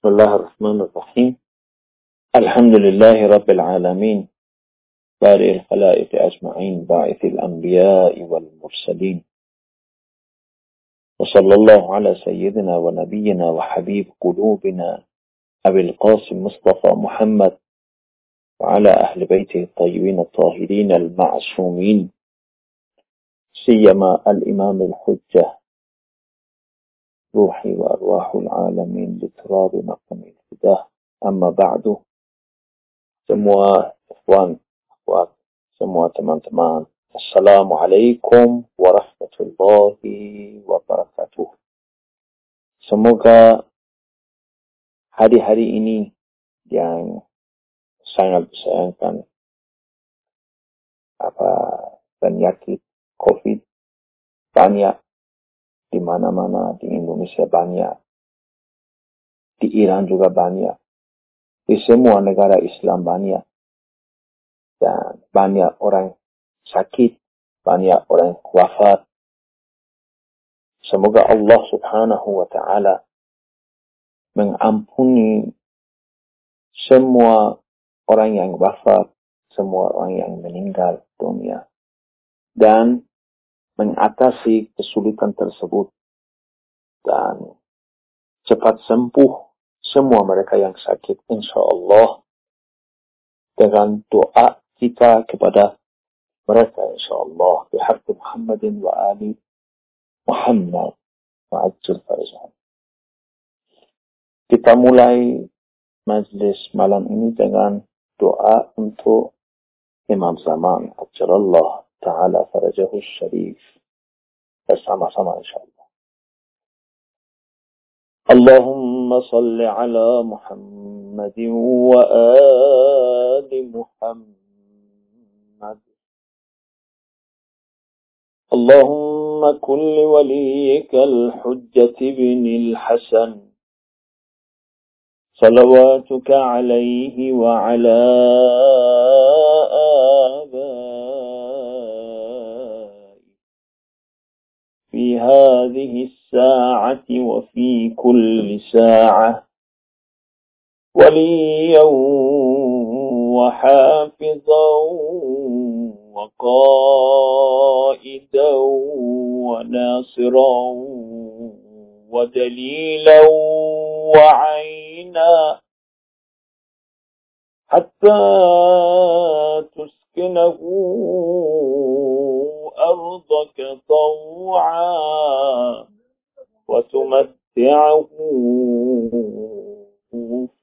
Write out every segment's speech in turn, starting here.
بسم الله الرحمن الرحيم. الحمد لله رب العالمين. بارئ الخلائق أجمعين باعث الأنبياء والمرسلين. وصلى الله على سيدنا ونبينا وحبيب قلوبنا أبي القاسم مصطفى محمد وعلى أهل بيته الطيبين الطاهرين المعصومين. سيما الإمام الحجة روحي وأرواح العالمين لتراب مقام الفداه أما بعد semua ikhwan, akhwat, semua teman-teman. Assalamualaikum warahmatullahi wabarakatuh. Semoga hari-hari ini yang sangat disayangkan apa penyakit COVID banyak di mana-mana di Indonesia banyak, di Iran juga banyak, di semua negara Islam banyak, dan banyak orang sakit, banyak orang wafat. Semoga Allah subhanahu wa ta'ala mengampuni semua orang yang wafat, semua orang yang meninggal dunia. Dan mengatasi kesulitan tersebut. Dan cepat sembuh semua mereka yang sakit insya Allah dengan doa kita kepada mereka insya Allah bihaq Muhammadin wa ali Muhammad. Wa'ajil farizan kita mulai majlis malam ini dengan doa untuk Imam Zaman Ajalallah تعالى فرجه الشريف. فسمع سمع إن شاء الله. اللهم صل على محمد وآل محمد. اللهم كن لوليك الحجة بن الحسن. صلواتك عليه وعلى هذه الساعة وفي كل ساعة. وليا وحافظا وقائدا وناصرا ودليلا وعينا. حتى تسكنه أرضك طوعا وتمتعه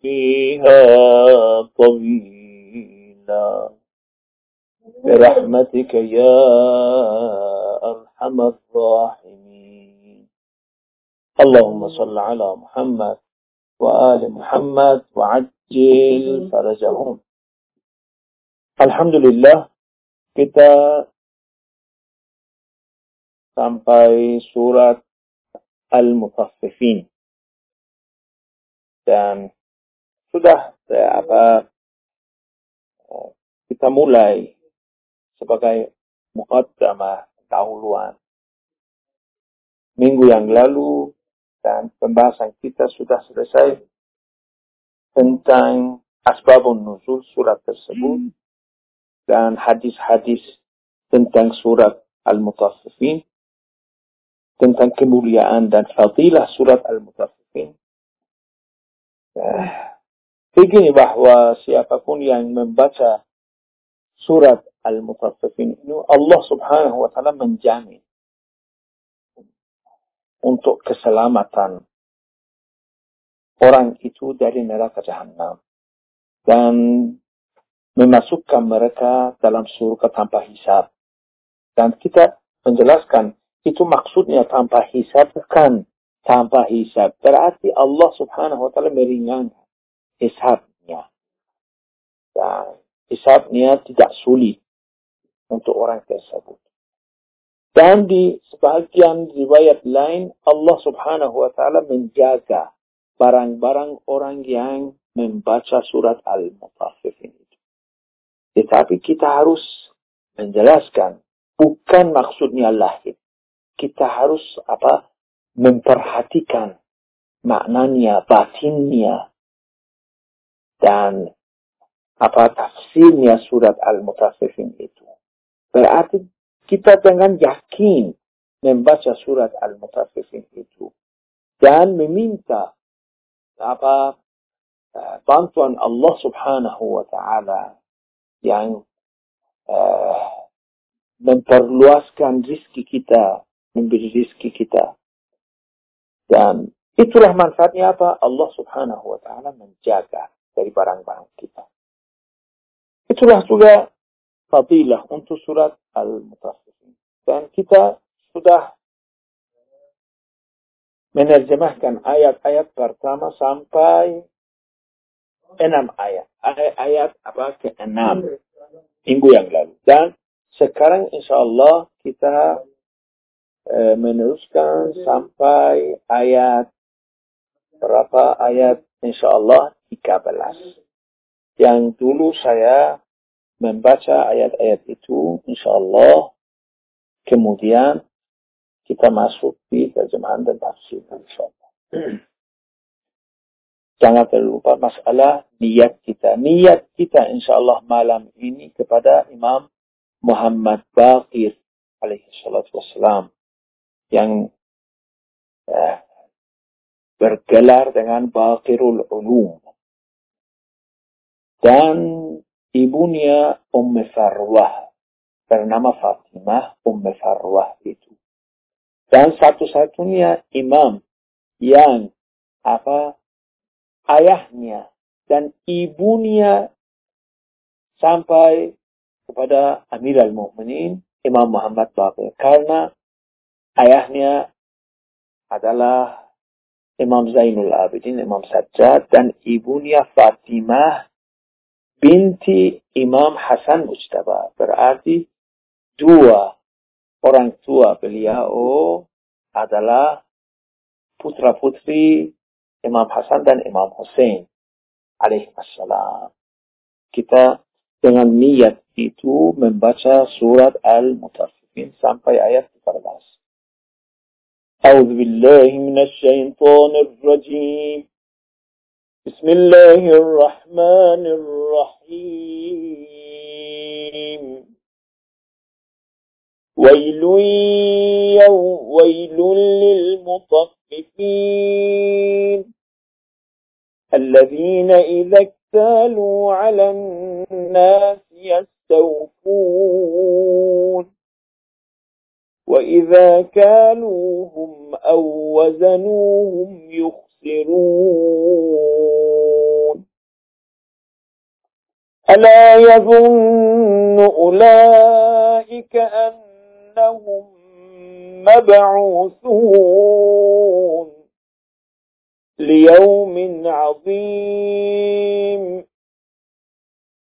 فيها طويلا. برحمتك يا أرحم الراحمين. اللهم صل على محمد وآل محمد وعجل فرجهم. الحمد لله kita sampai surat Al-Mutaffifin. Dan sudah ya, apa kita mulai sebagai muqaddamah dahuluan. Minggu yang lalu dan pembahasan kita sudah selesai tentang asbabun nuzul surat tersebut dan hadis-hadis tentang surat Al-Mutaffifin tentang kemuliaan dan fadilah surat Al-Mutaffifin. Begini bahwa siapa pun yang membaca surat Al-Mutaffifin ini Allah Subhanahu wa taala menjamin untuk keselamatan orang itu dari neraka jahanam dan memasukkan mereka dalam surga tanpa hisab. Dan kita menjelaskan itu maksudnya tanpa hisab bukan tanpa hisab. Berarti Allah subhanahu wa ta'ala meringankan hisabnya. Dan hisabnya tidak sulit untuk orang tersebut. Dan di sebagian riwayat lain Allah subhanahu wa ta'ala menjaga barang-barang orang yang membaca surat Al-Mutaffifin itu. Tetapi kita harus menjelaskan bukan maksudnya lahir kita harus apa memperhatikan maknanya, batinnya, dan apa tafsirnya surat Al-Mutaffifin itu. Berarti kita dengan yakin membaca surat Al-Mutaffifin itu dan meminta apa uh, bantuan Allah Subhanahu wa taala yang uh, memperluaskan rizki kita, memberi rizki kita. Dan itulah manfaatnya apa? Allah Subhanahu wa taala menjaga dari barang-barang kita. Itulah juga fadilah untuk surat Al-Mutaffifin. Dan kita sudah menerjemahkan ayat-ayat pertama sampai enam ayat. Ayat, apa ke enam minggu yang lalu. Dan sekarang insya Allah kita e, meneruskan sampai ayat berapa ayat insya Allah 13. Yang dulu saya membaca ayat-ayat itu, insya Allah, kemudian kita masuk di terjemahan dan tafsir, insya Allah. Jangan terlupa masalah niat kita. Niat kita insya Allah malam ini kepada Imam Muhammad Baqir alaihi salatu wassalam yang eh, bergelar dengan Baqirul Ulum. Dan ibunya Umm Farwah bernama Fatimah Umm Farwah itu. Dan satu-satunya imam yang apa ayahnya dan ibunya sampai kepada Amirul Mukminin Imam Muhammad Baqir karena ayahnya adalah Imam Zainul Abidin, Imam Sajjad dan ibunya Fatimah binti Imam Hasan Mujtaba. Berarti dua orang tua beliau adalah putra-putri Imam Hasan dan Imam Hussein alaihissalam. Kita dengan niat itu membaca surat Al-Mutaffifin sampai ayat 13. أعوذ بالله من الشيطان الرجيم. بسم الله الرحمن الرحيم. ويل ويل للمطففين. الذين إذا اكتالوا على الناس يستوفون. وإذا كالوهم أو وزنوهم يخسرون ألا يظن أولئك أنهم مبعوثون ليوم عظيم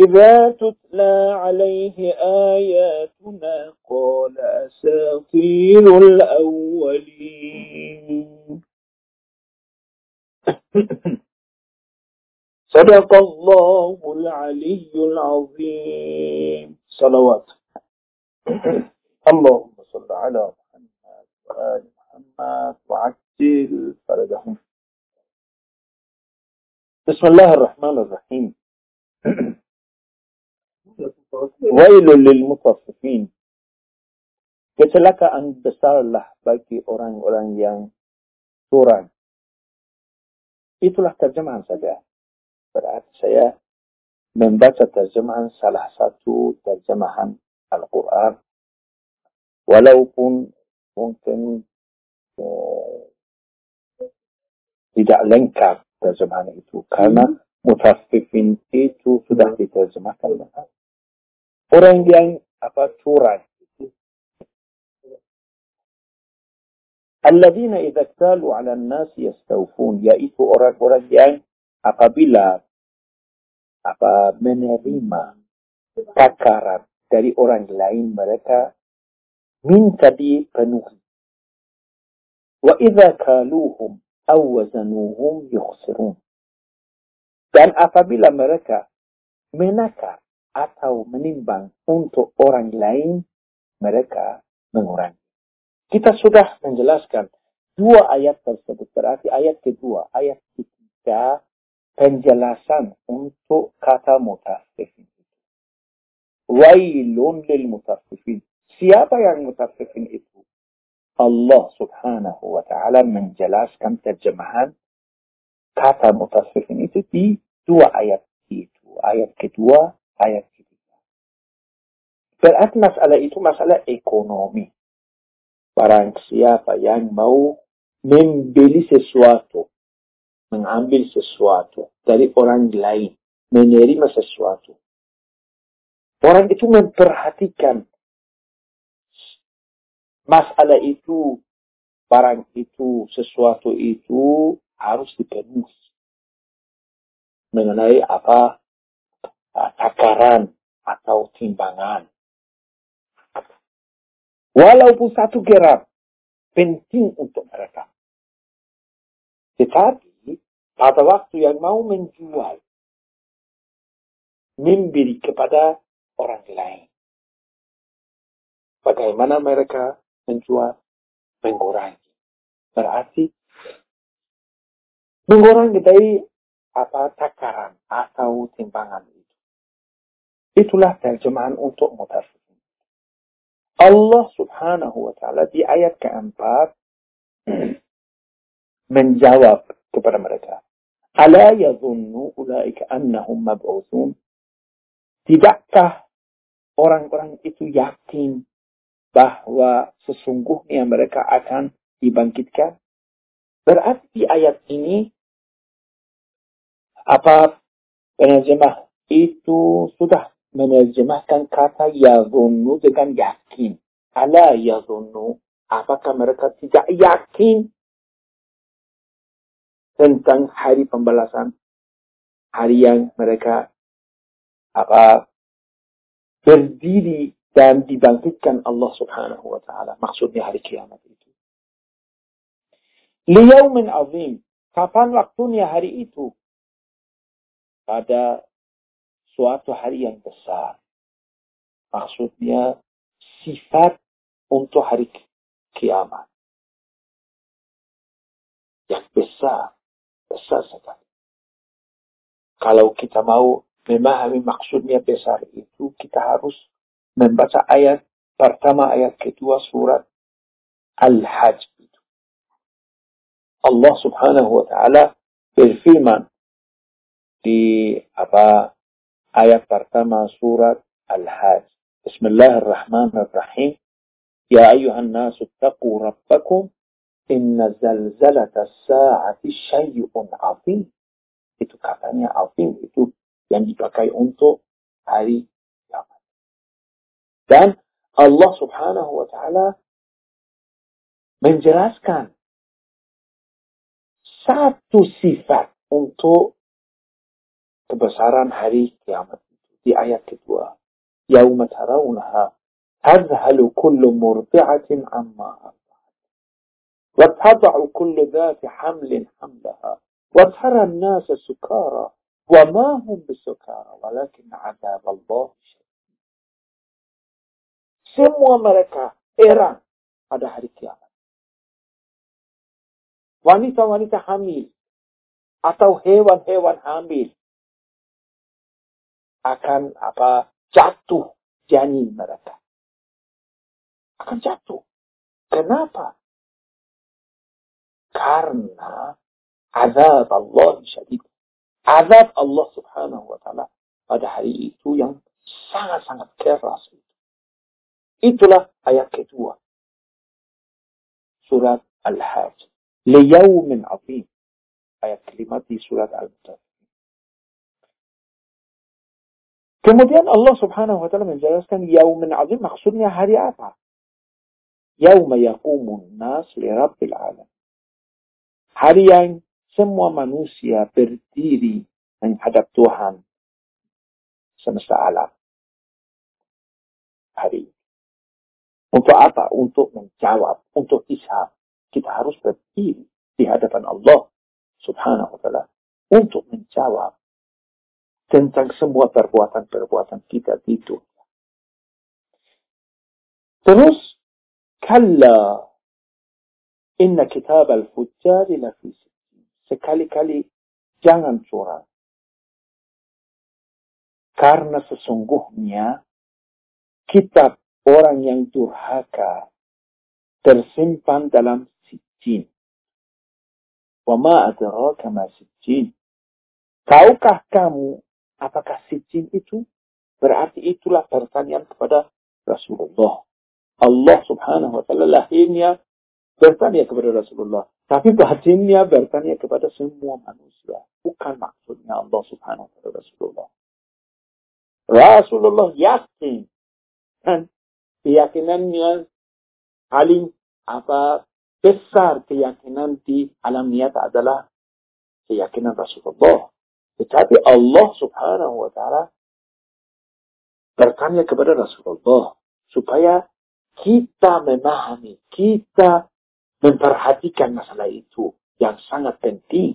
إذا تتلى عليه آياتنا قال أساطير الأولين. صدق الله العلي العظيم. صلوات. اللهم صل على محمد وآل محمد وعجل فرجهم. بسم الله الرحمن الرحيم. Wailul lil mutaffifin. Kecelakaan besarlah bagi orang-orang yang curang. Itulah terjemahan saja. Berarti saya membaca terjemahan salah satu terjemahan Al-Quran. Walaupun mungkin eh, tidak lengkap terjemahan itu. Karena mutafifin itu sudah diterjemahkan Orang yang apa curang Alladzina idza ktalu 'ala an-nas yastawfun yaitu orang-orang yang apabila apa menerima takaran dari orang lain mereka minta dipenuhi. Wa idza kaluhum aw wazanuhum yukhsirun. Dan apabila mereka menakar atau menimbang untuk orang lain, mereka mengurangi. Kita sudah menjelaskan dua ayat tersebut. Berarti ayat kedua, ayat ketiga, penjelasan untuk kata mutaffifin. Wailun lil mutaffifin. Siapa yang mutaffifin itu? Allah subhanahu wa ta'ala menjelaskan terjemahan kata mutaffifin itu di dua ayat itu. Ayat kedua, ayat ketiga. Berarti masalah itu masalah ekonomi. Barang siapa yang mau membeli sesuatu, mengambil sesuatu dari orang lain, menerima sesuatu. Orang itu memperhatikan masalah itu, barang itu, sesuatu itu harus dipenuhi. Mengenai apa takaran atau timbangan. Walaupun satu gram penting untuk mereka. Tetapi pada waktu yang mau menjual, memberi kepada orang lain. Bagaimana mereka menjual? Mengurangi. Berarti mengurangi dari apa takaran atau timbangan. Itulah terjemahan untuk mutafsir. Allah subhanahu wa ta'ala di ayat keempat menjawab kepada mereka. Ala yadhunnu ulaika annahum mab'uthun. Tidakkah orang-orang itu yakin bahwa sesungguhnya mereka akan dibangkitkan? Berarti di ayat ini apa penerjemah itu sudah menerjemahkan kata yazunnu dengan yakin. Ala yazunnu. Apakah mereka tidak yakin tentang hari pembalasan? Hari yang mereka apa berdiri dan dibangkitkan Allah subhanahu wa ta'ala. Maksudnya hari kiamat itu. Liyaumin azim. Kapan waktunya hari itu? Pada suatu hari yang besar. Maksudnya sifat untuk hari kiamat. Yang besar, besar sekali. Kalau kita mau memahami maksudnya besar itu, kita harus membaca ayat pertama, ayat kedua surat Al-Hajj. Allah subhanahu wa ta'ala berfirman di apa ayat pertama surat Al-Hajj. Bismillahirrahmanirrahim. Ya ayuhan nasu taqu rabbakum inna zalzalata sa'ati syai'un azim. Itu katanya azim itu yang dipakai untuk hari kiamat. Dan Allah subhanahu wa ta'ala menjelaskan satu sifat untuk kebesaran hari kiamat في آية kedua. يوم ترونها تذهل كل مرضعة عما أرضعت وتضع كل ذات حمل حملها وترى الناس سكارى وما هم بسكارى ولكن عذاب الله شديد سموا مركا إيران هذا هاري كيامة وانيتا وانيتا حميل أتو هيوان هيوان حميل akan apa jatuh janin mereka. Akan jatuh. Kenapa? Karena azab Allah syadid. Azab Allah subhanahu wa ta'ala pada hari itu yang sangat-sangat keras. Itulah ayat kedua. Surat Al-Hajj. Liyawmin azim. Ayat kelima di surat Al-Mutaffifin. Kemudian Allah subhanahu wa ta'ala menjelaskan yaumin azim maksudnya hari apa? Yauma yaqumun nas li rabbil alam. Hari yang semua manusia berdiri menghadap Tuhan semesta alam. Hari Untuk apa? Untuk menjawab, untuk isap. Kita harus berdiri di hadapan Allah subhanahu wa ta'ala untuk menjawab tentang semua perbuatan-perbuatan kita di dunia. Terus, kalla inna kitab al-fujjar lafi Sekali-kali jangan curang. Karena sesungguhnya kitab orang yang durhaka tersimpan dalam sijin. Wa ma adraka ma sijin. Tahukah kamu Apakah sijin itu? Berarti itulah pertanyaan kepada Rasulullah. Allah subhanahu wa ta'ala lahirnya bertanya kepada Rasulullah. Tapi batinnya bertanya kepada semua manusia. Bukan maksudnya Allah subhanahu wa ta'ala Rasulullah. Rasulullah yakin. Dan keyakinannya paling apa besar keyakinan di alam niat adalah keyakinan Rasulullah. Tetapi Allah subhanahu wa ta'ala bertanya kepada Rasulullah supaya kita memahami, kita memperhatikan masalah itu yang sangat penting.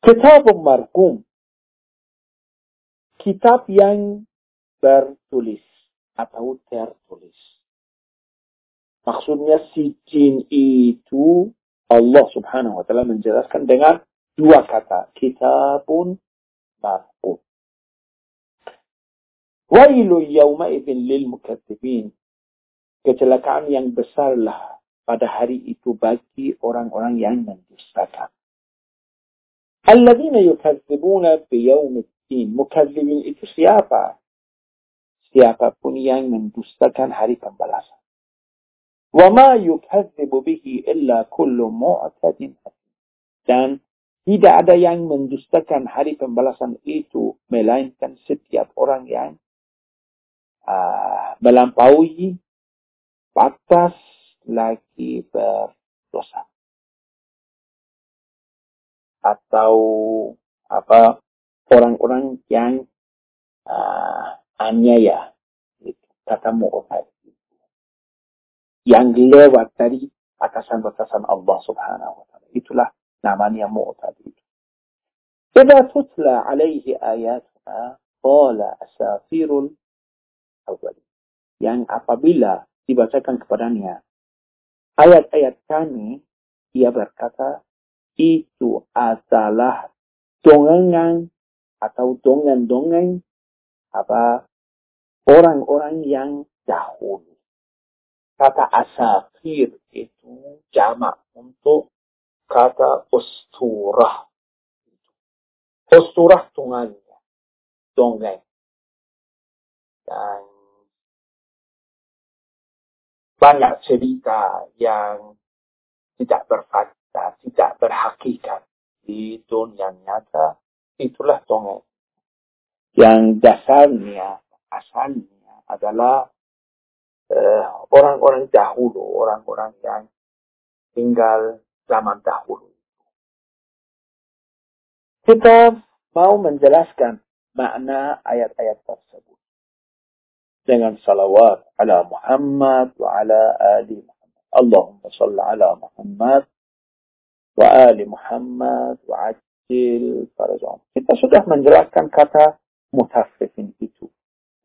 Kitab markum, kitab yang bertulis atau tertulis. Maksudnya si jin itu Allah subhanahu wa ta'ala menjelaskan dengan dua kata kitabun marqum wailu yawma idzin lil mukadzibin kecelakaan yang besarlah pada hari itu bagi orang-orang yang mendustakan. Alladzina yukadzibuna bi yaumiddin. Mukadzibin itu siapa? Siapa pun yang mendustakan hari pembalasan. Wa ma yukadzibu bihi illa kullu mu'tadin dan tidak ada yang mendustakan hari pembalasan itu, melainkan setiap orang yang uh, melampaui batas lagi berdosa. Atau apa orang-orang yang uh, aniaya, itu, kata mu'tad yang lewat dari batasan-batasan Allah subhanahu wa ta'ala. Itulah namanya mu'tadid. إذا تتلى عليه آياتنا قال أساطير الأولين yang apabila dibacakan kepadanya ayat-ayat kami ia berkata itu adalah dongengan atau dongan-dongan apa orang-orang yang dahulu kata asafir itu jamak untuk kata usturah. Usturah tungannya, dongeng. Dan banyak cerita yang tidak berfakta, tidak berhakikat di dunia nyata, itulah dongeng. Yang dasarnya, asalnya adalah eh, orang-orang uh, dahulu, orang-orang yang tinggal zaman dahulu. Kita mau menjelaskan makna ayat-ayat tersebut dengan salawat ala Muhammad wa ala ali Muhammad. Allahumma salli ala Muhammad wa ali Muhammad wa ajil farajam. Kita sudah menjelaskan kata mutaffifin itu.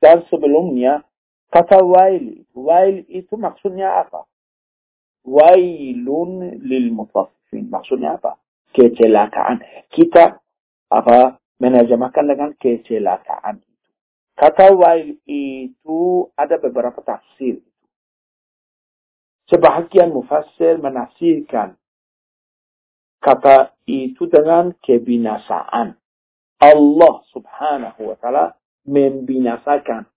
Dan sebelumnya kata wail. Wail itu maksudnya apa? Wailun lil mutaffifin. Maksudnya apa? Kecelakaan. Kita apa menerjemahkan dengan kecelakaan. Kata wail itu ada beberapa tafsir. Sebahagian mufassir menafsirkan kata itu dengan kebinasaan. Allah subhanahu wa ta'ala membinasakan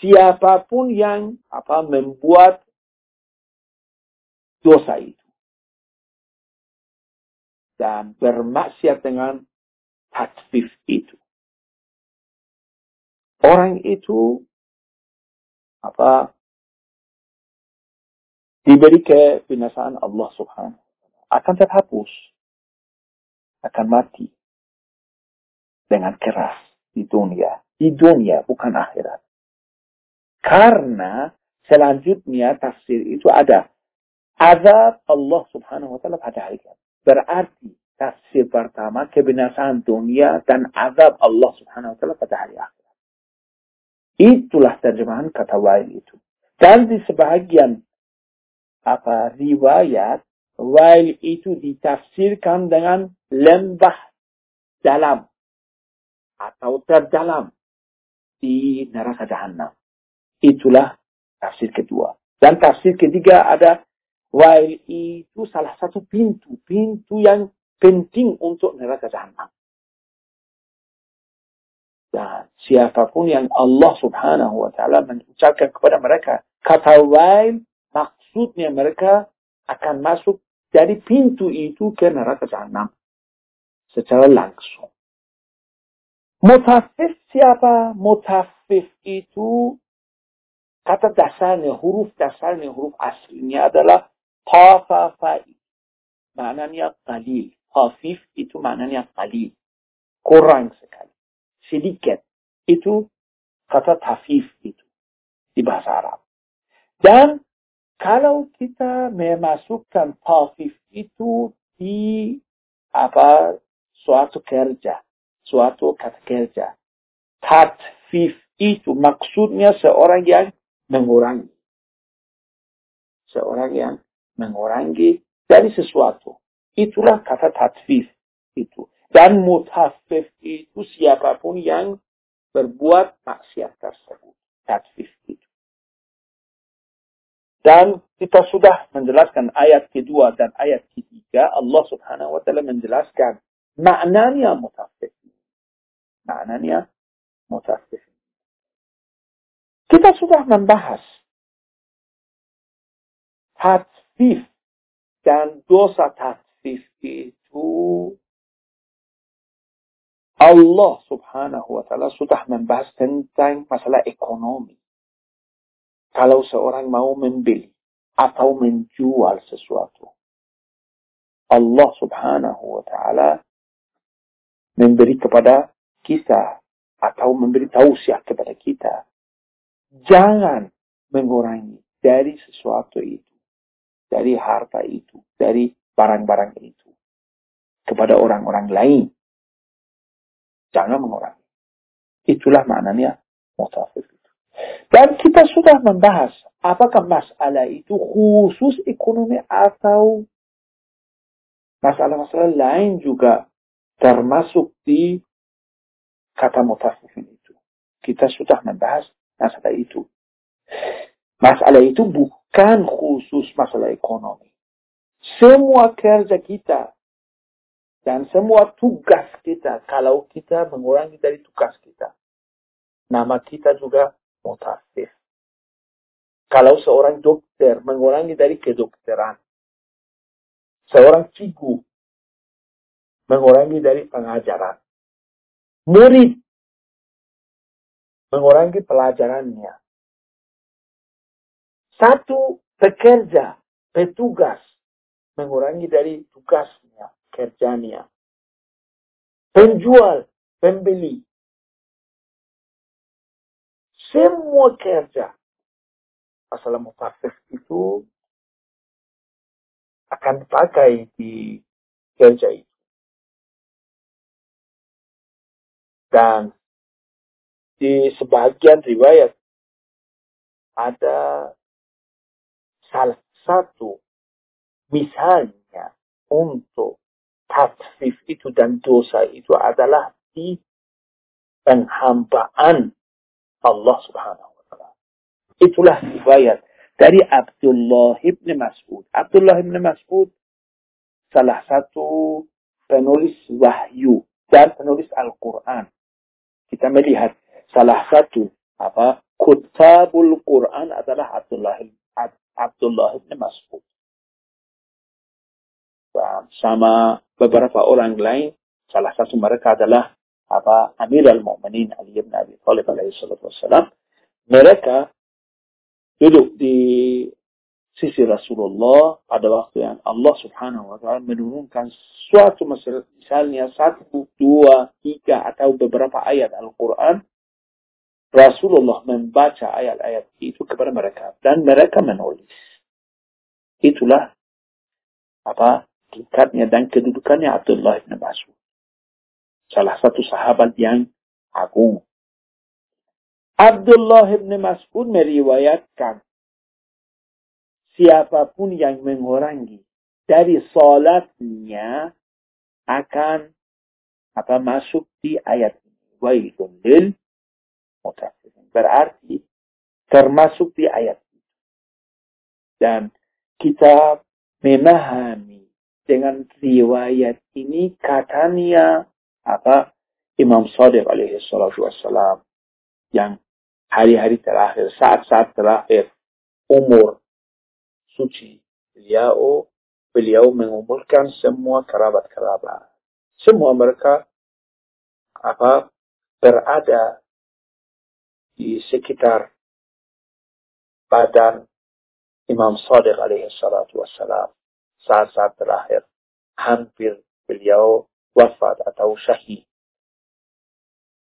siapa pun yang apa membuat dosa itu. Dan bermaksiat dengan tatfif itu. Orang itu apa diberi kebinasaan Allah Subhanahu akan terhapus, akan mati. Dengan keras. Di dunia, di dunia bukan akhirat. Karena selanjutnya tafsir itu ada azab Allah Subhanahu wa taala pada hari kiamat. Berarti tafsir pertama kebinasaan dunia dan azab Allah Subhanahu wa taala pada hari akhirat. Itulah terjemahan kata wail itu. Dan di sebahagian apa riwayat Wail itu ditafsirkan dengan lembah dalam atau terdalam di neraka jahanam. Itulah tafsir kedua. Dan tafsir ketiga ada Wail itu salah satu pintu, pintu yang penting untuk neraka jahanam. Dan siapa pun yang Allah subhanahu wa ta'ala mengucapkan kepada mereka, kata Wail, maksudnya mereka akan masuk dari pintu itu ke neraka jahanam secara langsung. Mutafif siapa? Mutafif itu kata dasarnya, huruf dasarnya, huruf aslinya adalah tafafai. Maknanya qalil. Hafif itu maknanya qalil. Kurang sekali. Sedikit. Itu kata tafif itu di bahasa Arab. Dan kalau kita memasukkan tafif itu di apa suatu kerja, suatu kata kerja. Tatfif itu maksudnya seorang yang mengurangi. Seorang yang mengurangi dari sesuatu. Itulah kata tatfif itu. Dan mutafif itu siapa pun yang berbuat maksiat tersebut. Tatfif itu. Dan kita sudah menjelaskan ayat kedua dan ayat ketiga. Allah subhanahu wa ta'ala menjelaskan maknanya mutafif. Maknanya mutafif. Kita sudah membahas tatfif dan dosa tatfif itu Allah subhanahu wa ta'ala sudah membahas tentang masalah ekonomi kalau seorang mau membeli atau menjual sesuatu. Allah subhanahu wa ta'ala memberi kepada kita atau memberi tausiah kepada kita. Jangan mengurangi dari sesuatu itu. Dari harta itu. Dari barang-barang itu. Kepada orang-orang lain. Jangan mengurangi. Itulah maknanya mutafif. Dan kita sudah membahas apakah masalah itu khusus ekonomi atau masalah-masalah lain juga termasuk di kata mutafifin itu. Kita sudah membahas masalah itu. Masalah itu bukan khusus masalah ekonomi. Semua kerja kita dan semua tugas kita, kalau kita mengurangi dari tugas kita, nama kita juga mutafif. Kalau seorang dokter mengurangi dari kedokteran, seorang cikgu mengurangi dari pengajaran, murid mengurangi pelajarannya, satu pekerja, petugas mengurangi dari tugasnya, kerjanya, penjual, pembeli. Semua kerja. Masalah mutafif itu akan dipakai di kerja itu. Dan di sebagian riwayat ada salah satu misalnya untuk tatfif itu dan dosa itu adalah di penghambaan Allah subhanahu wa ta'ala. Itulah riwayat dari Abdullah ibn Mas'ud. Abdullah ibn Mas'ud salah satu penulis wahyu dan penulis Al-Quran. Kita melihat salah satu apa kutabul Quran adalah Abdullah Abdullah bin Mas'ud. Sama beberapa orang lain, salah satu mereka adalah apa Amir al-Mu'minin Ali bin Abi Thalib alaihi salatu wassalam. Mereka duduk di sisi Rasulullah pada waktu yang Allah subhanahu wa ta'ala menurunkan suatu misalnya satu, dua, tiga atau beberapa ayat Al-Quran Rasulullah membaca ayat-ayat itu kepada mereka dan mereka menulis. Itulah apa tingkatnya dan kedudukannya Abdullah bin Mas'ud. Salah satu sahabat yang agung. Abdullah bin Mas'ud meriwayatkan siapa pun yang mengurangi dari salatnya akan apa masuk di ayat ini. Wailun lil Berarti termasuk di ayat itu. Dan kita memahami dengan riwayat ini katanya apa Imam Sadiq alaihi salatu wassalam yang hari-hari terakhir, saat-saat terakhir umur suci beliau beliau mengumpulkan semua kerabat-kerabat. Semua mereka apa berada di sekitar badan Imam Sadiq alaihi salatu wassalam saat-saat terakhir hampir beliau wafat atau syahid.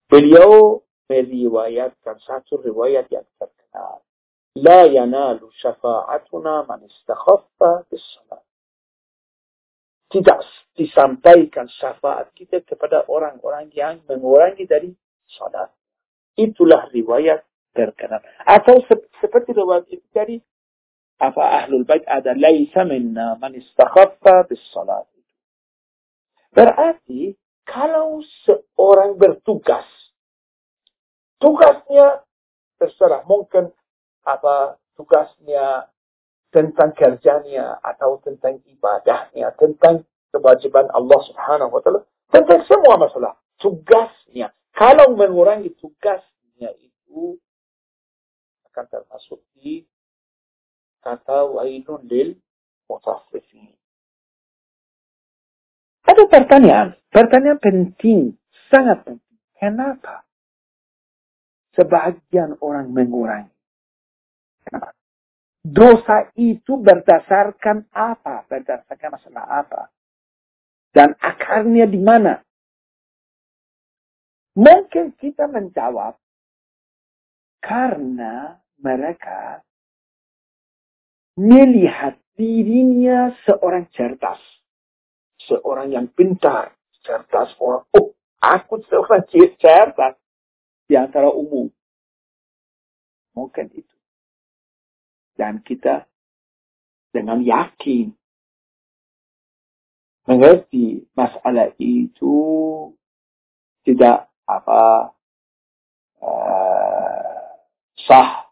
Beliau meriwayatkan satu riwayat yang terkenal. La yanalu syafa'atuna man istakhaffa bis salat. Tidak disampaikan syafaat kita kepada orang-orang yang mengurangi dari salat. Itulah riwayat terkenal. Atau seperti riwayat itu tadi, apa ahlul bait ada laisa minna man istakhaffa bis salat. Berarti kalau seorang bertugas, tugasnya terserah mungkin apa tugasnya tentang kerjanya atau tentang ibadahnya, tentang kewajiban Allah Subhanahu wa taala, tentang semua masalah. Tugasnya kalau mengurangi tugasnya itu akan termasuk di kata wailun lil mutaffifin. Ada pertanyaan, pertanyaan penting, sangat penting. Kenapa? Sebagian orang mengurangi. Kenapa? Dosa itu berdasarkan apa? Berdasarkan masalah apa? Dan akarnya di mana? Mungkin kita menjawab karena mereka melihat dirinya seorang cerdas. Seorang yang pintar, cerdas orang. Oh, aku seorang cerdas di antara umum. Mungkin itu. Dan kita dengan yakin mengerti masalah itu tidak apa uh, sah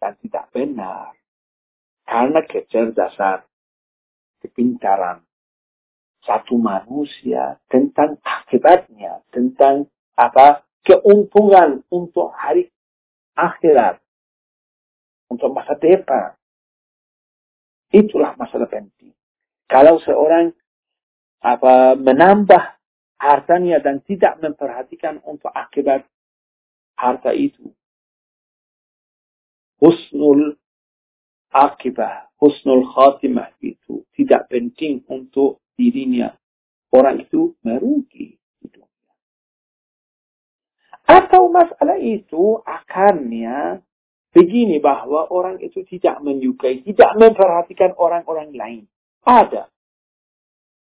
dan tidak benar karena kecerdasan, kepintaran satu manusia tentang akibatnya, tentang apa keuntungan untuk hari akhirat, untuk masa depan. Itulah masalah penting. Kalau seorang apa menambah hartanya dan tidak memperhatikan untuk akibat harta itu. Husnul akibat, husnul khatimah itu tidak penting untuk dirinya. Orang itu merugi. Atau masalah itu akarnya begini bahwa orang itu tidak menyukai, tidak memperhatikan orang-orang lain. Ada.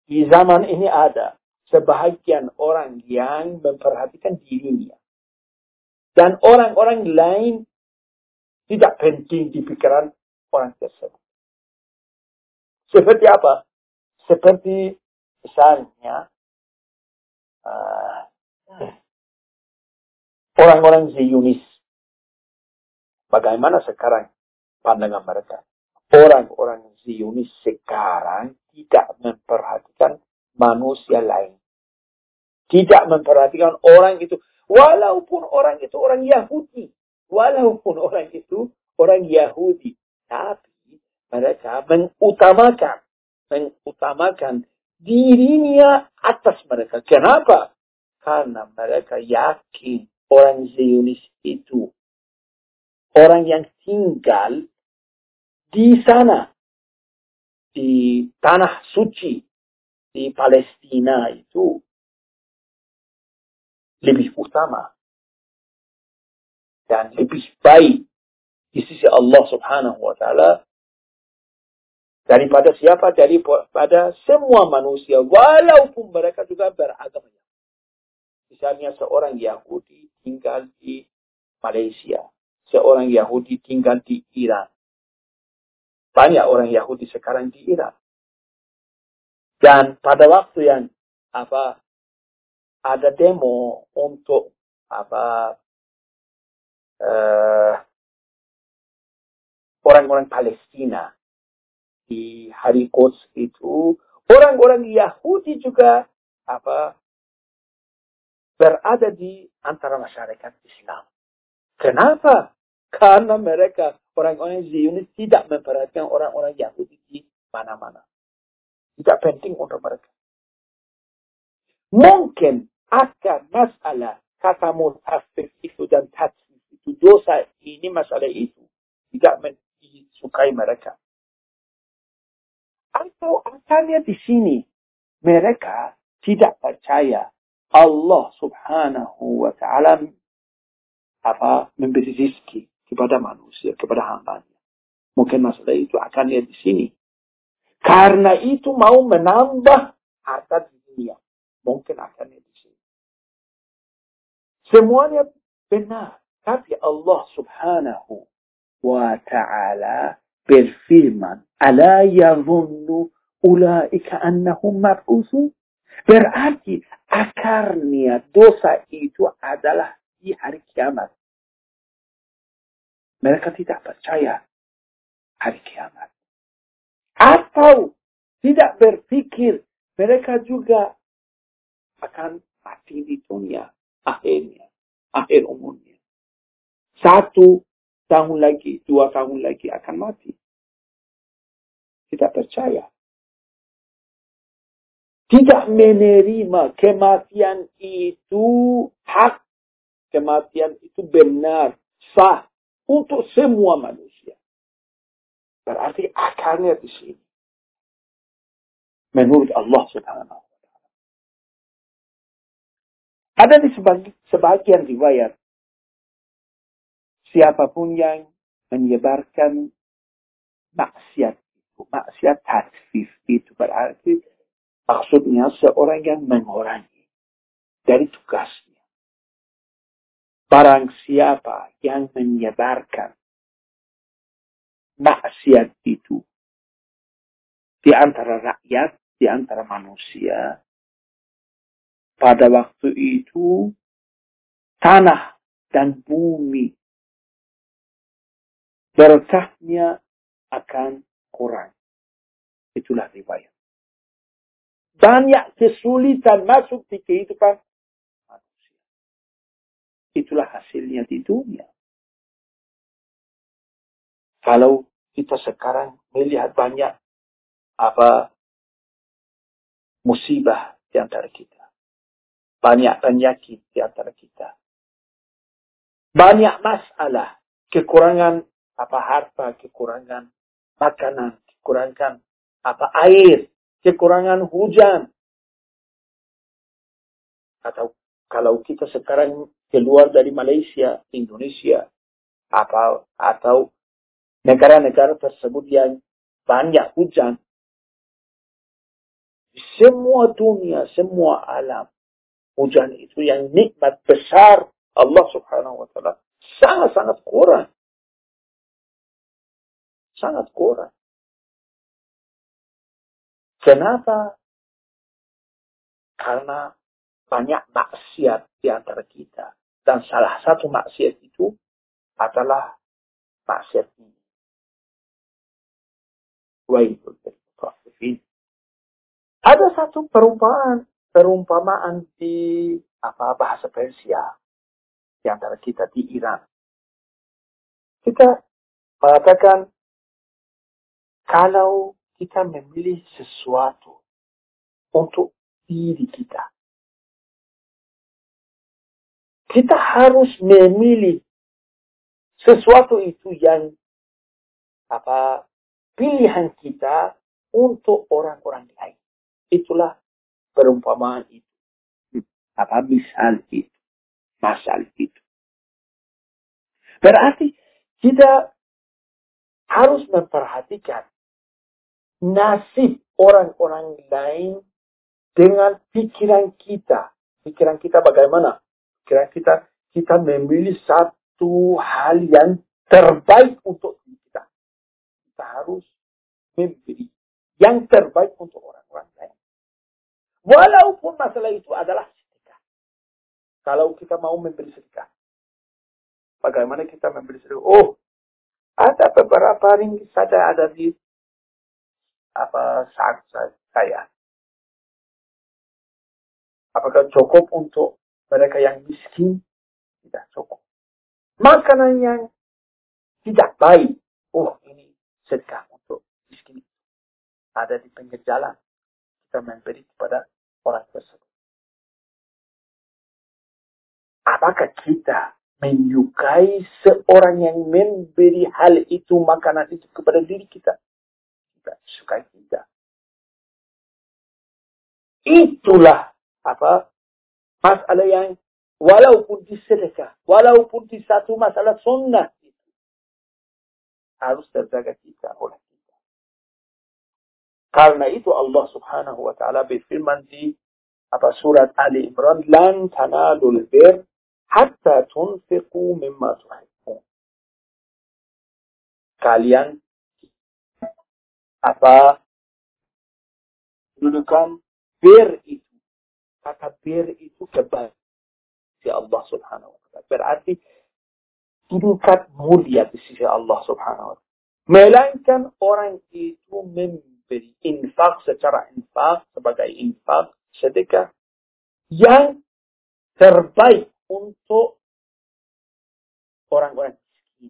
Di zaman ini ada sebahagian orang yang memperhatikan dirinya. Dan orang-orang lain tidak penting di pikiran orang tersebut. Seperti apa? Seperti misalnya uh, orang-orang Zionis. Bagaimana sekarang pandangan mereka? Orang-orang Zionis sekarang tidak memperhatikan manusia lain. Tidak memperhatikan orang itu. Walaupun orang itu orang Yahudi. Walaupun orang itu orang Yahudi. Tapi mereka mengutamakan. Mengutamakan dirinya atas mereka. Kenapa? Karena mereka yakin orang Zionis itu. Orang yang tinggal di sana. Di tanah suci. Di Palestina itu lebih utama dan lebih baik di sisi Allah Subhanahu wa taala daripada siapa daripada semua manusia walaupun mereka juga beragama. Misalnya seorang Yahudi tinggal di Malaysia, seorang Yahudi tinggal di Iran. Banyak orang Yahudi sekarang di Iran. Dan pada waktu yang apa ada demo untuk apa uh, orang-orang Palestina di hari Quds itu orang-orang Yahudi juga apa berada di antara masyarakat Islam. Kenapa? Karena mereka orang-orang Zionis tidak memperhatikan orang-orang Yahudi di mana-mana. Tidak penting untuk mereka. Mungkin akan masalah kata mutafik itu dan tasbih itu dosa ini masalah itu tidak disukai mereka. Atau asalnya di sini mereka tidak percaya Allah subhanahu wa ta'ala apa memberi rezeki kepada manusia, kepada hambanya. Mungkin masalah itu akan lihat di sini. Karena itu mau menambah harta dunia. Mungkin akan lihat di. Semuanya benar. Tapi Allah subhanahu wa ta'ala berfirman, Ala yadhunnu ulaika annahum mab'usun? Berarti akarnya dosa itu adalah di hari kiamat. Mereka tidak percaya hari kiamat. Atau tidak berpikir mereka juga akan mati di dunia akhirnya, akhir umurnya. Satu tahun lagi, dua tahun lagi akan mati. Tidak percaya. Tidak menerima kematian itu hak. Kematian itu benar, sah untuk semua manusia. Berarti akarnya di sini. Menurut Allah subhanahu ada di sebagian riwayat, siapa pun yang menyebarkan maksiat itu, maksiat tasfif itu berarti maksudnya seorang yang mengurangi dari tugasnya. Barang siapa yang menyebarkan maksiat itu di antara rakyat, di antara manusia, pada waktu itu tanah dan bumi berkahnya akan kurang. Itulah riwayat. Banyak kesulitan masuk di kehidupan manusia. Itulah hasilnya di dunia. Kalau kita sekarang melihat banyak apa musibah di antara kita banyak penyakit di antara kita. Banyak masalah, kekurangan apa harta, kekurangan makanan, kekurangan apa air, kekurangan hujan. Atau kalau kita sekarang keluar dari Malaysia, Indonesia, apa atau negara-negara tersebut yang banyak hujan, semua dunia, semua alam hujan itu yang nikmat besar Allah subhanahu wa ta'ala sangat-sangat kurang. Sangat kurang. Kenapa? Karena banyak maksiat di antara kita. Dan salah satu maksiat itu adalah maksiat ini. Ada satu perumpamaan, perumpamaan di apa bahasa Persia di antara kita di Iran. Kita mengatakan kalau kita memilih sesuatu untuk diri kita, kita harus memilih sesuatu itu yang apa pilihan kita untuk orang-orang lain. Itulah perumpamaan itu. Apa misal itu. Masal itu. Berarti kita harus memperhatikan nasib orang-orang lain dengan pikiran kita. Pikiran kita bagaimana? Pikiran kita, kita memilih satu hal yang terbaik untuk kita. Kita harus memberi yang terbaik untuk orang-orang lain. Walaupun masalah itu adalah sedekah. Kalau kita mau memberi sedekah. Bagaimana kita memberi sedekah? Oh, ada beberapa ringgit saja ada di apa saat saya. Apakah cukup untuk mereka yang miskin? Tidak cukup. Makanan yang tidak baik. Oh, ini sedekah untuk miskin. Ada di pinggir jalan. Kita memberi kepada orang tersebut. Apakah kita menyukai seorang yang memberi hal itu, makanan itu kepada diri kita? Kita sukai tidak. Itulah apa masalah yang walaupun di sedekah, walaupun di satu masalah sunnah itu harus terjaga kita oleh karena itu Allah subhanahu wa ta'ala berfirman di apa surat Ali Imran, "Lan tanalul bir hatta tunfiqu mimma tuhibbun." Kalian apa dudukan bir itu. Kata bir itu kebaikan di Allah subhanahu wa ta'ala. Berarti tingkat mulia di sisi Allah subhanahu wa ta'ala. Melainkan orang itu memberi berinfak secara infak sebagai infak sedekah yang terbaik untuk orang-orang miskin.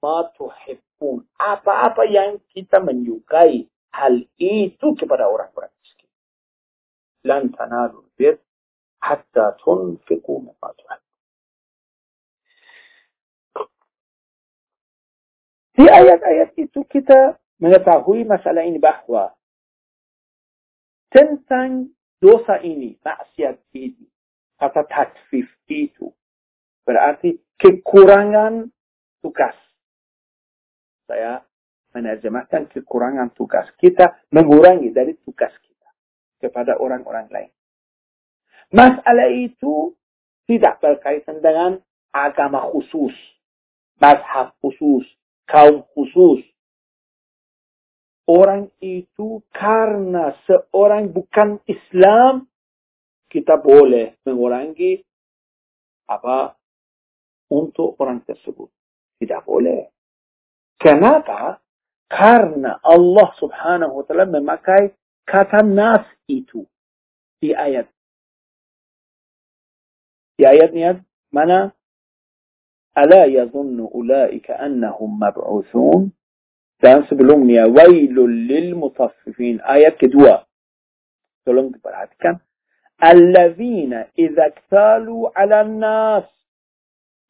Matuhibbun. Apa-apa yang kita menyukai hal itu kepada orang-orang miskin. Lan tanalu bir hatta tunfiqu mimma. Di ayat-ayat itu kita mengetahui masalah ini bahwa tentang dosa ini, maksiat ini, kata takfif itu berarti kekurangan tugas. Saya menerjemahkan kekurangan tugas. Kita mengurangi dari tugas kita kepada orang-orang lain. Masalah itu tidak berkaitan dengan agama khusus, mazhab khusus, kaum khusus, orang itu karena seorang bukan Islam, kita boleh mengurangi apa untuk orang tersebut. Tidak boleh. Kenapa? Karena Allah subhanahu wa ta'ala memakai kata nas itu di ayat. Di ayatnya mana? Ala yadhunnu ulaika annahum mab'uthun sebelumnya wailul lil mutaffifin ayat kedua tolong diperhatikan alladzina idza ktalu 'ala nas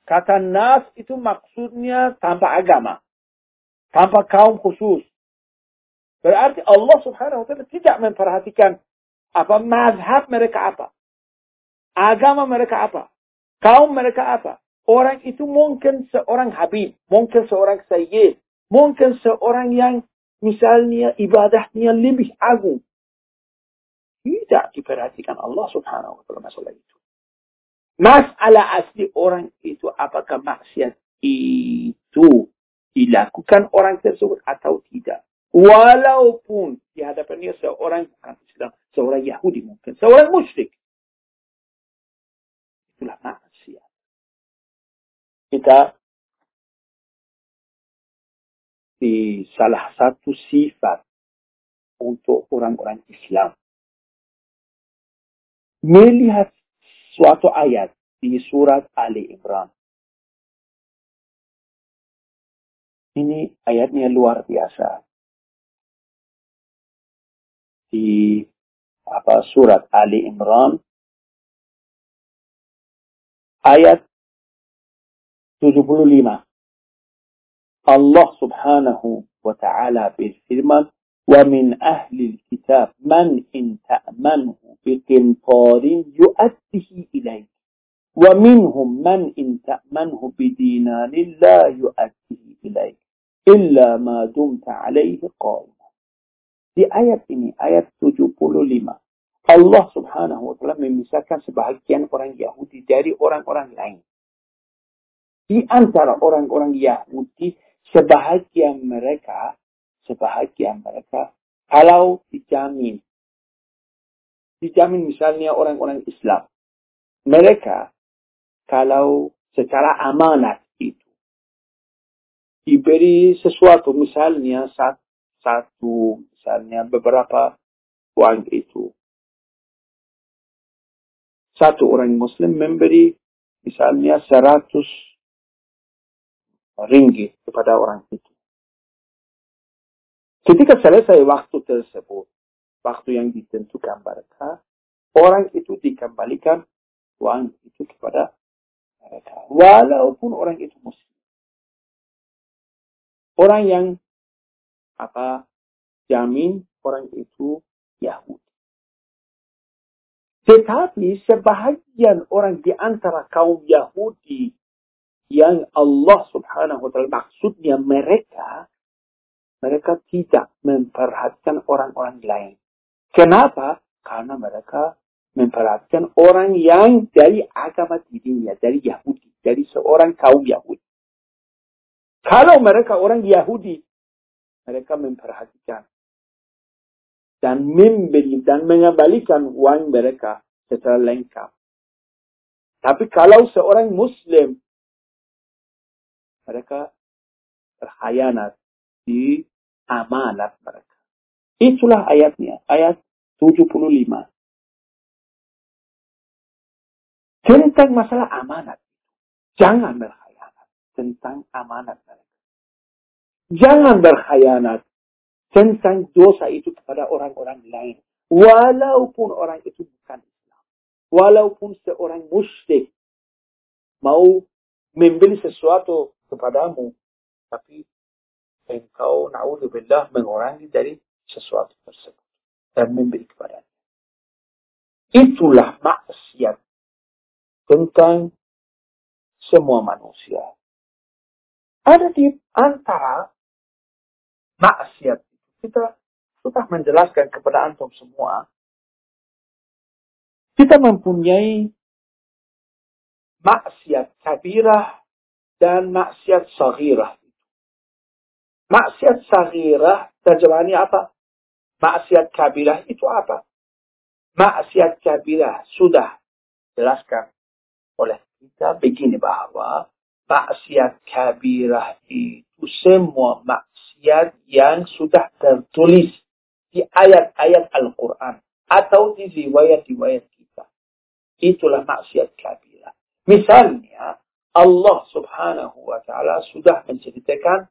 kata nas itu maksudnya tanpa agama tanpa kaum khusus berarti Allah Subhanahu wa taala tidak memperhatikan apa mazhab mereka apa agama mereka apa kaum mereka apa orang itu mungkin seorang habib mungkin seorang sayyid Mungkin seorang yang misalnya ibadahnya lebih agung. Tidak diperhatikan Allah subhanahu wa ta'ala masalah itu. Masalah asli orang itu apakah maksiat itu dilakukan orang tersebut atau tidak. Walaupun di hadapannya seorang bukan Islam, seorang Yahudi mungkin, seorang musyrik. Itulah maksiat. Kita di salah satu sifat untuk orang-orang Islam. melihat suatu ayat di surat Ali Imran. Ini ayatnya luar biasa. Di apa surat Ali Imran ayat 75. Allah subhanahu wa ta'ala berfirman, ومن أهل الكتاب من إن تأمنه بقنطار يؤديه إليك ومنهم من إن تأمنه بدينار لا يؤديه إليك إلا ما دمت عليه قائما Di ayat ini, ayat 75, Allah subhanahu wa ta'ala memisahkan sebahagian orang Yahudi dari orang-orang lain. Di antara orang-orang Yahudi, sebahagian mereka sebahagian mereka kalau dijamin. Dijamin misalnya orang-orang Islam. Mereka kalau secara amanat itu diberi sesuatu misalnya satu misalnya beberapa uang itu. Satu orang muslim memberi misalnya seratus ringgit kepada orang itu. Ketika selesai waktu tersebut, waktu yang ditentukan mereka, orang itu dikembalikan uang itu kepada mereka. Walaupun orang itu muslim. Orang yang apa jamin orang itu Yahudi. Tetapi sebahagian orang di antara kaum Yahudi yang Allah subhanahu wa ta'ala maksudnya mereka mereka tidak memperhatikan orang-orang lain. Kenapa? Karena mereka memperhatikan orang yang dari agama dirinya, dari Yahudi, dari seorang kaum Yahudi. Kalau mereka orang Yahudi, mereka memperhatikan dan memberi dan mengembalikan uang mereka secara lengkap. Tapi kalau seorang Muslim, mereka berkhianat di amanat mereka. Itulah ayatnya, ayat 75. Tentang masalah amanat. Jangan berkhianat tentang amanat mereka. Jangan berkhianat tentang dosa itu kepada orang-orang lain. Walaupun orang itu bukan Islam. Walaupun seorang musyrik mau membeli sesuatu kepadamu. Tapi engkau na'udzubillah mengurangi dari sesuatu tersebut dan memberi kepadanya. Itulah maksiat tentang semua manusia. Ada di antara maksiat kita sudah menjelaskan kepada antum semua. Kita mempunyai maksiat kabirah dan maksiat saghirah. Maksiat sagirah terjemahannya apa? Maksiat kabirah itu apa? Maksiat kabirah sudah jelaskan oleh kita begini bahwa maksiat kabirah itu semua maksiat yang sudah tertulis di ayat-ayat Al-Quran atau di riwayat-riwayat kita. Itulah maksiat kabirah. Misalnya, Allah subhanahu wa ta'ala sudah menceritakan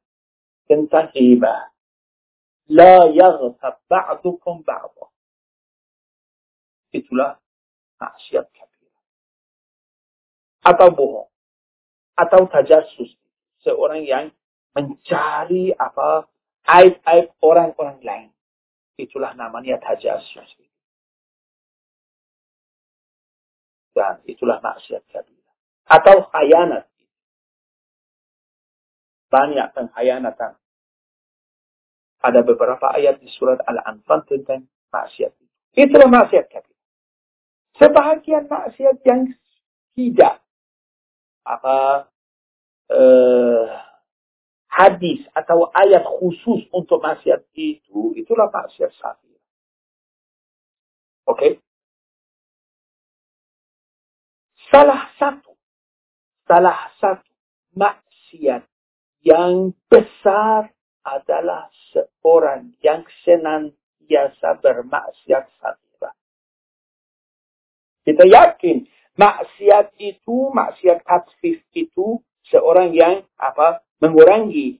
tentang hibah. La yaghtab ba'dukum ba'dah. Itulah maksiat kabir. Atau bohong. Atau tajasus. Seorang yang mencari apa aib-aib orang-orang lain. Itulah namanya tajasus. Dan itulah maksiat kabir. Atau khayanat banyak pengkhianatan. Ada beberapa ayat di surat Al-Anfal tentang maksiat. Itulah maksiat kabir. Sebahagian maksiat yang tidak apa eh, hadis atau ayat khusus untuk maksiat itu, itulah maksiat safir. Oke? Okay? Salah satu, salah satu maksiat yang besar adalah seorang yang senantiasa bermaksiat sakira. Kita yakin maksiat itu, maksiat tasfif itu seorang yang apa mengurangi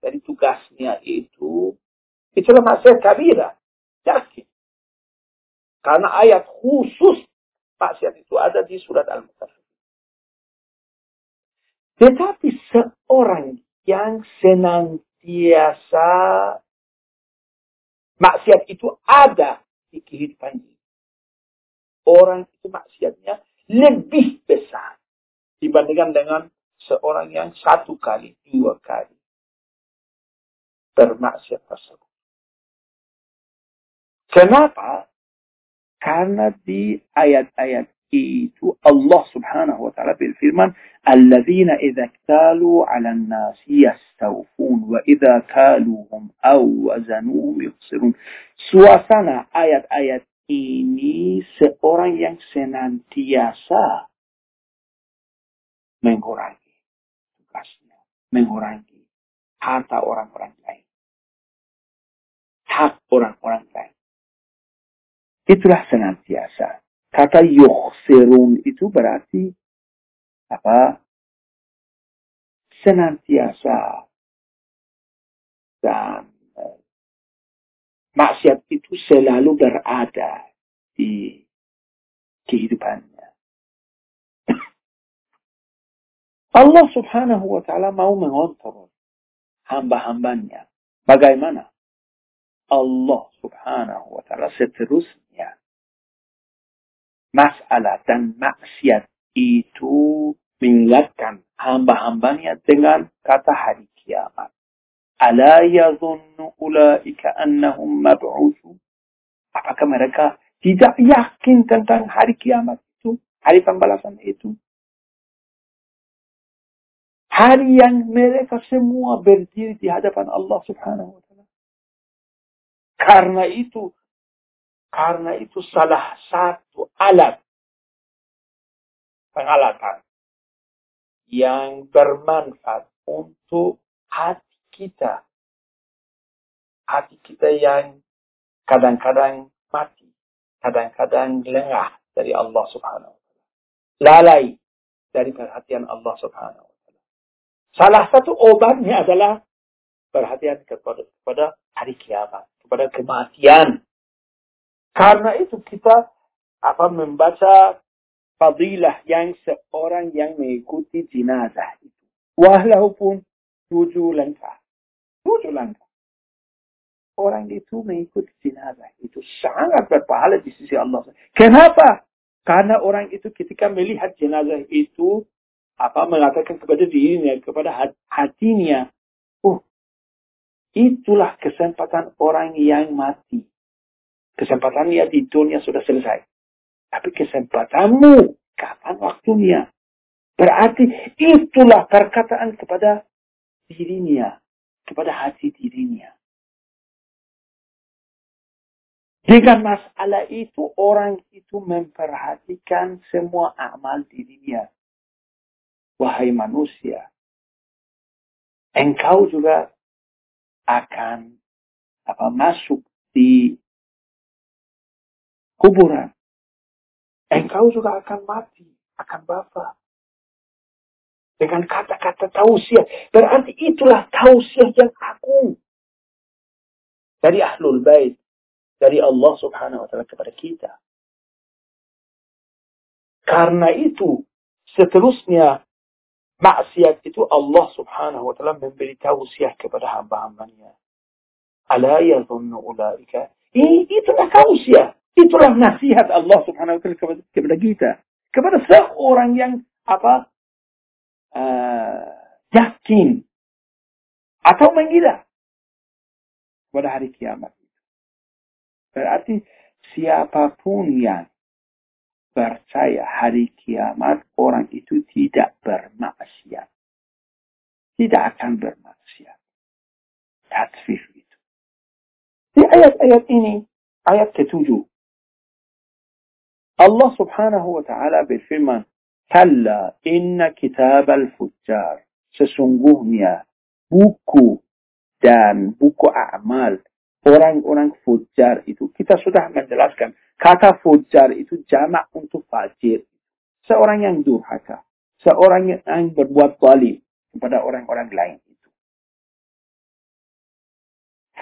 dari tugasnya itu itulah maksiat kabira. Yakin. Karena ayat khusus maksiat itu ada di surat Al-Mutaffifin. Tetapi seorang yang senantiasa maksiat itu ada di kehidupan ini. Orang itu maksiatnya lebih besar dibandingkan dengan seorang yang satu kali, dua kali bermaksiat tersebut. Kenapa? Karena di ayat-ayat Allah subhanahu wa ta'ala berfirman الذين إذا اكتالوا على الناس يستوفون وإذا كالوهم أو وزنوهم يخسرون suasana ayat-ayat ini seorang yang senantiasa mengurangi tugasnya, mengurangi harta orang-orang lain, hak orang-orang lain. Itulah senantiasa. Kata yukhsirun itu berarti apa? Senantiasa dan eh, maksiat itu selalu berada di kehidupannya. Allah subhanahu wa ta'ala mau mengontrol hamba-hambanya. Bagaimana? Allah subhanahu wa ta'ala seterusnya masalah dan maksiat itu mengingatkan hamba-hambanya dengan kata hari kiamat. Ala yadhunnu ulaika annahum mab'uthu. Apakah mereka tidak yakin tentang hari kiamat itu? Hari pembalasan itu? Hari yang mereka semua berdiri di hadapan Allah subhanahu wa ta'ala. Karena itu karena itu salah satu alat pengalatan yang bermanfaat untuk hati kita. Hati kita yang kadang-kadang mati, kadang-kadang lengah dari Allah subhanahu wa ta'ala. Lalai dari perhatian Allah subhanahu wa ta'ala. Salah satu obatnya adalah perhatian kepada, kepada hari kiamat, kepada kematian. Karena itu kita apa membaca fadilah yang seorang yang mengikuti jenazah itu. Walaupun tujuh langkah. Tujuh langkah. Orang itu mengikuti jenazah itu sangat berpahala di sisi Allah. Kenapa? Karena orang itu ketika melihat jenazah itu apa mengatakan kepada dirinya, kepada hatinya, oh, itulah kesempatan orang yang mati Kesempatannya di dunia sudah selesai. Tapi kesempatanmu, kapan waktunya? Berarti itulah perkataan kepada dirinya, kepada hati dirinya. Dengan masalah itu, orang itu memperhatikan semua amal dirinya. Wahai manusia, engkau juga akan apa masuk di kuburan. Engkau juga akan mati, akan bapak. Dengan kata-kata tausiah. Berarti itulah tausiah yang agung. Dari ahlul bait. Dari Allah subhanahu wa ta'ala kepada kita. Karena itu, seterusnya, maksiat itu Allah subhanahu wa ta'ala memberi tausiah kepada hamba-hambanya. Ala yadhunnu ulaika. Itulah tausiah. Itulah nasihat Allah Subhanahu wa taala kepada kita. Kepada seorang yang apa? Uh, yakin atau menggila pada hari kiamat. Berarti siapa pun yang percaya hari kiamat orang itu tidak bermaksiat. Tidak akan bermaksiat. Tatfif itu. Di ayat-ayat ini, ayat ketujuh, Allah subhanahu wa ta'ala berfirman, Kalla inna kitab al-fujjar. Sesungguhnya buku dan buku amal orang-orang fujar itu. Kita sudah menjelaskan kata fujar itu jamak untuk fajir. Seorang yang durhaka. Seorang yang berbuat zalim kepada orang-orang lain itu.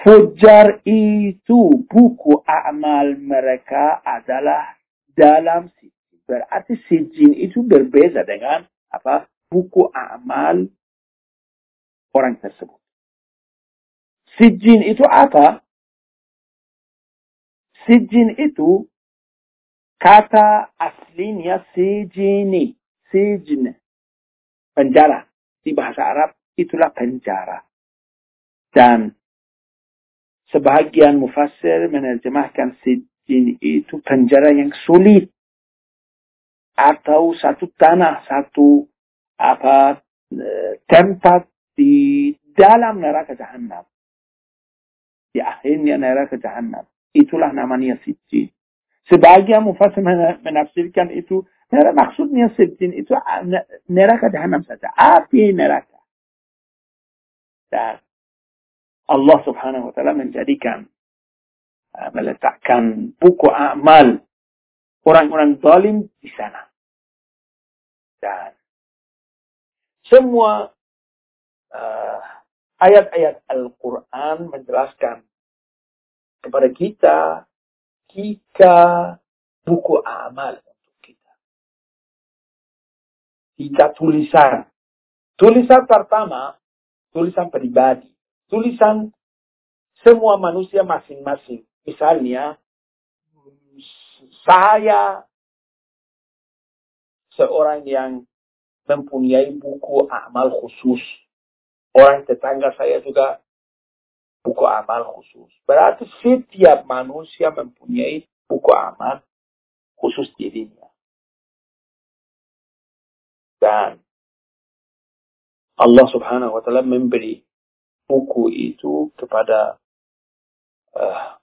Fujar itu buku amal mereka adalah dalam sijin. Berarti sijin itu berbeda dengan apa buku amal orang tersebut. Sijin itu apa? Sijin itu kata aslinya sijini. Sijin. Penjara. Di bahasa Arab itulah penjara. Dan sebahagian mufassir menerjemahkan sijin itu penjara yang sulit. Atau satu tanah, satu apa eh, tempat di dalam neraka jahanam. Di akhirnya neraka jahanam. Itulah namanya sijin. Sebagian mufassir menafsirkan itu maksudnya sijin itu neraka jahanam saja. Api neraka. Dan Allah subhanahu wa ta'ala menjadikan meletakkan buku amal orang-orang zalim di sana. Dan semua ayat-ayat Al-Quran menjelaskan kepada kita jika buku amal untuk kita. Jika tulisan. Tulisan pertama, tulisan pribadi. Tulisan semua manusia masing-masing. Misalnya, saya seorang yang mempunyai buku amal khusus. Orang tetangga saya juga buku amal khusus. Berarti setiap manusia mempunyai buku amal khusus dirinya. Dan Allah subhanahu wa ta'ala memberi buku itu kepada uh,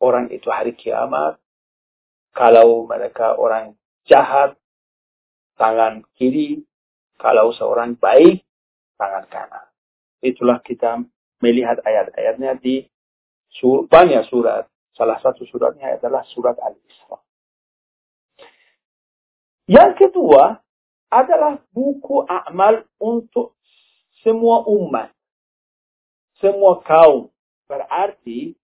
orang itu hari kiamat. Kalau mereka orang jahat, tangan kiri. Kalau seorang baik, tangan kanan. Itulah kita melihat ayat-ayatnya di sur banyak surat. Salah satu suratnya adalah surat Al-Isra. Yang kedua adalah buku amal untuk semua umat. Semua kaum. Berarti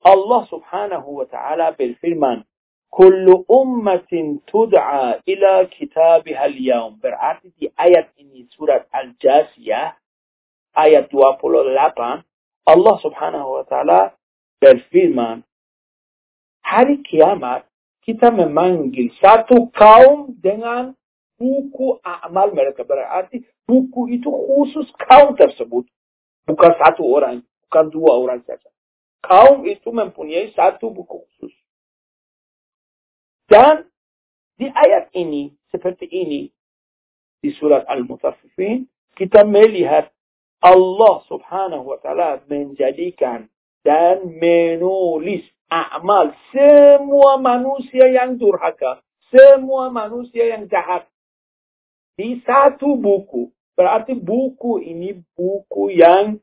Allah subhanahu wa ta'ala berfirman, Kullu ummatin tud'a ila kitabiha al-yawm. Berarti di ayat ini surat Al-Jasiyah ayat 28, Allah subhanahu wa ta'ala berfirman, hari kiamat kita memanggil satu kaum dengan buku amal mereka. Berarti buku itu khusus kaum tersebut. Bukan satu orang, bukan dua orang saja. Kaum itu mempunyai satu buku khusus. Dan di ayat ini, seperti ini, di surat Al-Mutaffifin, kita melihat Allah subhanahu wa ta'ala menjadikan dan menulis amal semua manusia yang durhaka, semua manusia yang jahat di satu buku. Berarti buku ini buku yang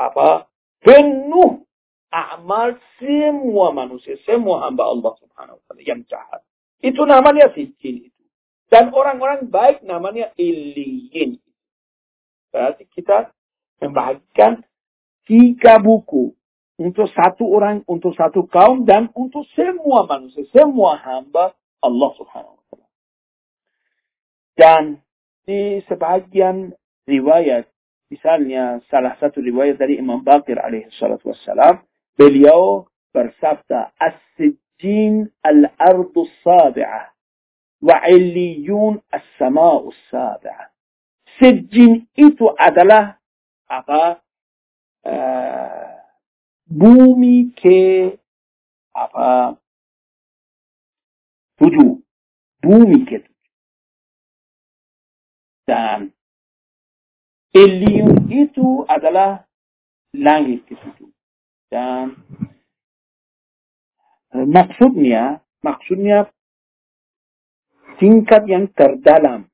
apa penuh amal semua manusia, semua hamba Allah subhanahu wa ta'ala yang jahat. Itu namanya sijil itu. Dan orang-orang baik namanya iliyin. Berarti kita membagikan tiga buku untuk satu orang, untuk satu kaum, dan untuk semua manusia, semua hamba Allah subhanahu wa ta'ala. Dan di sebagian riwayat, misalnya salah satu riwayat dari Imam Bakir alaihi wassalam, beliau bersabda, As-sijjin al-ardu sabi'ah, wa illiyun as-sama'u sabi'ah. Sijjin itu adalah apa uh, bumi ke apa tujuh bumi ke tujuh dan Elium itu adalah langit ke tujuh dan uh, maksudnya maksudnya tingkat yang terdalam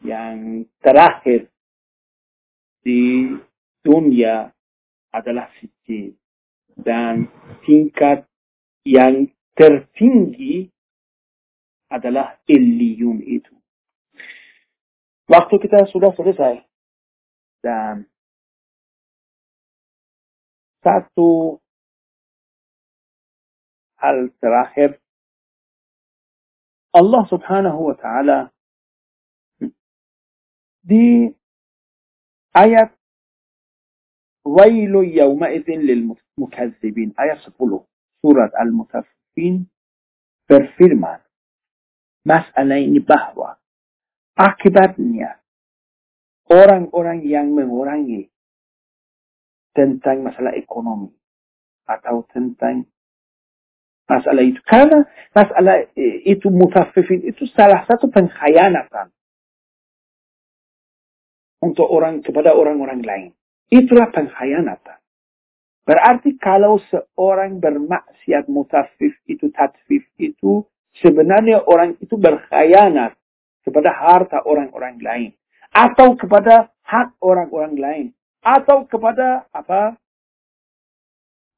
yang terakhir di dunia adalah sijil dan tingkat yang tertinggi adalah Illiyun itu. Waktu kita sudah selesai. Dan satu hal terakhir. Allah subhanahu wa ta'ala di ayat yawma'idhin lil mukazzibin ayat 10 surat Al-Mutaffifin berfirman masalah ini bahwa akibatnya orang-orang yang mengurangi tentang masalah ekonomi atau tentang masalah itu. Karena masalah itu mutaffifin itu salah satu pengkhianatan untuk orang kepada orang-orang lain. Itulah pengkhianatan. Berarti kalau seorang bermaksiat mutafif itu, tatfif itu, sebenarnya orang itu berkhianat kepada harta orang-orang lain. Atau kepada hak orang-orang lain. Atau kepada apa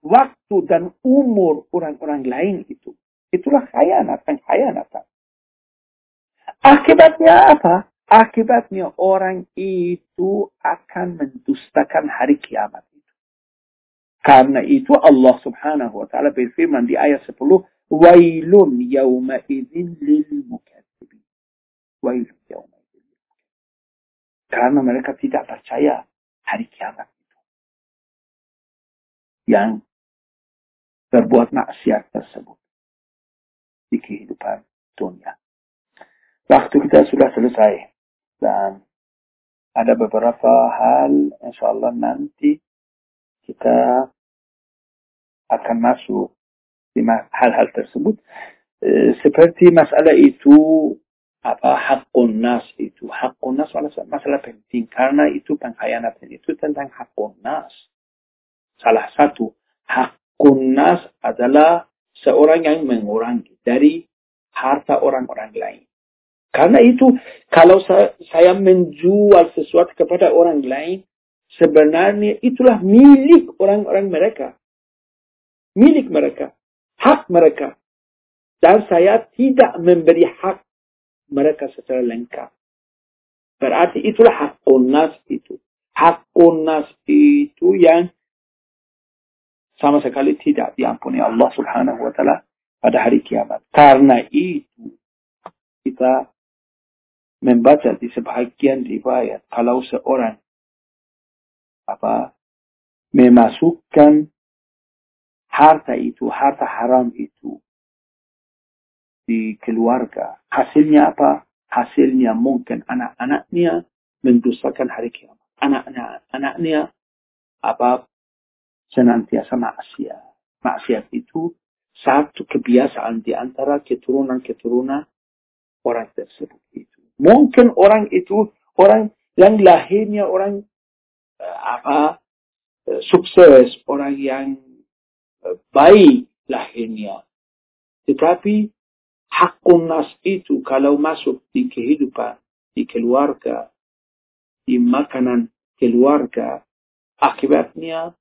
waktu dan umur orang-orang lain itu. Itulah khayanat, khayanatan. Akibatnya apa? Akibatnya orang itu akan mendustakan hari kiamat. Karena itu Allah subhanahu wa ta'ala berfirman di ayat 10. Wailun yawma idhin lil mukathibin. Wailun yawma Karena mereka tidak percaya hari kiamat itu. Yang berbuat maksiat tersebut di kehidupan dunia. Waktu kita sudah selesai dan ada beberapa hal insya Allah nanti kita akan masuk di hal-hal tersebut e, seperti masalah itu apa hakun nas itu hakun nas masalah penting karena itu pengkhianatan itu tentang hakun nas salah satu hak Kunnas adalah seorang yang mengurangi dari harta orang-orang lain. Karena itu, kalau saya menjual sesuatu kepada orang lain, sebenarnya itulah milik orang-orang mereka. Milik mereka. Hak mereka. Dan saya tidak memberi hak mereka secara lengkap. Berarti itulah hak kunnas itu. Hak kunnas itu yang sama sekali tidak diampuni Allah Subhanahu wa taala pada hari kiamat. Karena itu kita membaca di sebahagian riwayat kalau seorang apa memasukkan harta itu, harta haram itu di keluarga, hasilnya apa? Hasilnya mungkin anak-anaknya mendustakan hari kiamat. Anak-anaknya anaknya apa senantiasa maksiat. Maksiat itu satu kebiasaan di antara keturunan-keturunan orang tersebut itu. Mungkin orang itu orang yang lahirnya orang uh, apa uh, sukses, orang yang uh, baik lahirnya. Tetapi hakun nas itu kalau masuk di kehidupan, di keluarga, di makanan keluarga, akibatnya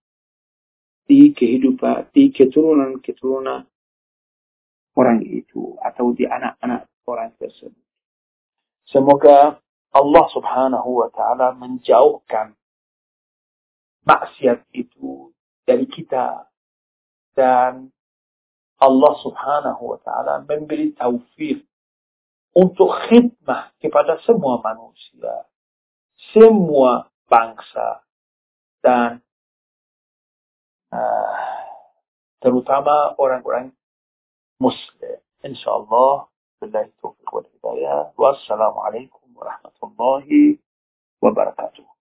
di kehidupan, di keturunan-keturunan orang itu atau di anak-anak orang tersebut. Semoga Allah subhanahu wa ta'ala menjauhkan maksiat itu dari kita dan Allah subhanahu wa ta'ala memberi taufik untuk khidmah kepada semua manusia, semua bangsa, dan terutama orang-orang Muslim. InsyaAllah. Billahi taufiq wal hidayah. Wassalamualaikum warahmatullahi wabarakatuh.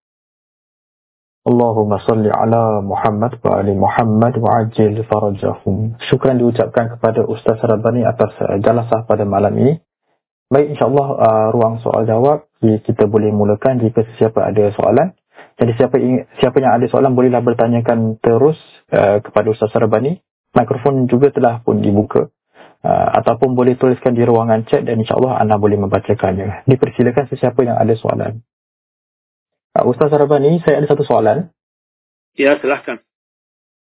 Allahumma salli ala Muhammad wa ali Muhammad wa ajil farajahum. Syukran diucapkan kepada Ustaz Rabani atas jalasah pada malam ini. Baik, insyaAllah uh, ruang soal jawab kita boleh mulakan jika sesiapa ada soalan. Jadi siapa siapa yang ada soalan bolehlah bertanyakan terus uh, kepada Ustaz Sarabani. Mikrofon juga telah pun dibuka. Uh, ataupun boleh tuliskan di ruangan chat dan insyaAllah anda boleh membacakannya. Dipersilakan sesiapa yang ada soalan. Uh, Ustaz Sarabani, saya ada satu soalan. Ya, silahkan.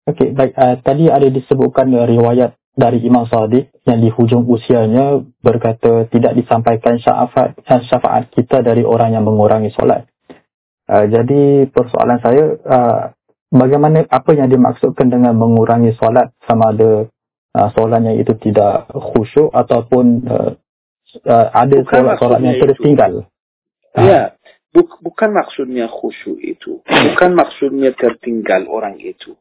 Okey, baik. Uh, tadi ada disebutkan uh, riwayat dari Imam Sadiq yang di hujung usianya berkata tidak disampaikan syafaat, syafaat kita dari orang yang mengurangi solat. Uh, jadi persoalan saya, uh, bagaimana apa yang dimaksudkan dengan mengurangi solat sama ada uh, solatnya itu tidak khusyuk ataupun uh, uh, ada solat-solat yang tertinggal. Ya, buk, bukan maksudnya khusyuk itu. Bukan maksudnya tertinggal orang itu.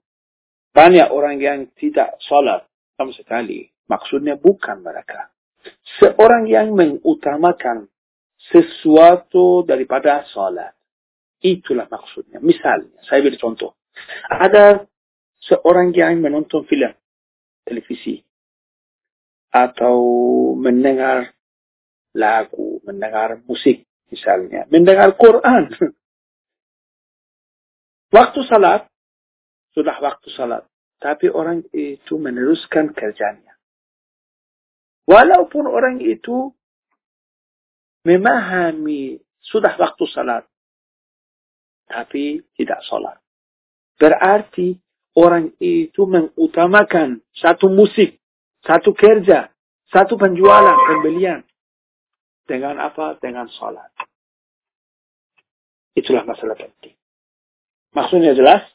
Banyak orang yang tidak solat sama sekali. Maksudnya bukan mereka. Seorang yang mengutamakan sesuatu daripada salat. Itulah maksudnya. Misalnya, saya beri contoh. Ada seorang yang menonton film, televisi, atau mendengar lagu, mendengar musik misalnya, mendengar Quran. Waktu salat, sudah waktu salat. Tapi orang itu meneruskan kerjanya. Walaupun orang itu memahami sudah waktu salat. Tapi tidak salat. Berarti orang itu mengutamakan satu musik, satu kerja, satu penjualan, pembelian. Dengan apa? Dengan salat. Itulah masalah penting. Maksudnya jelas?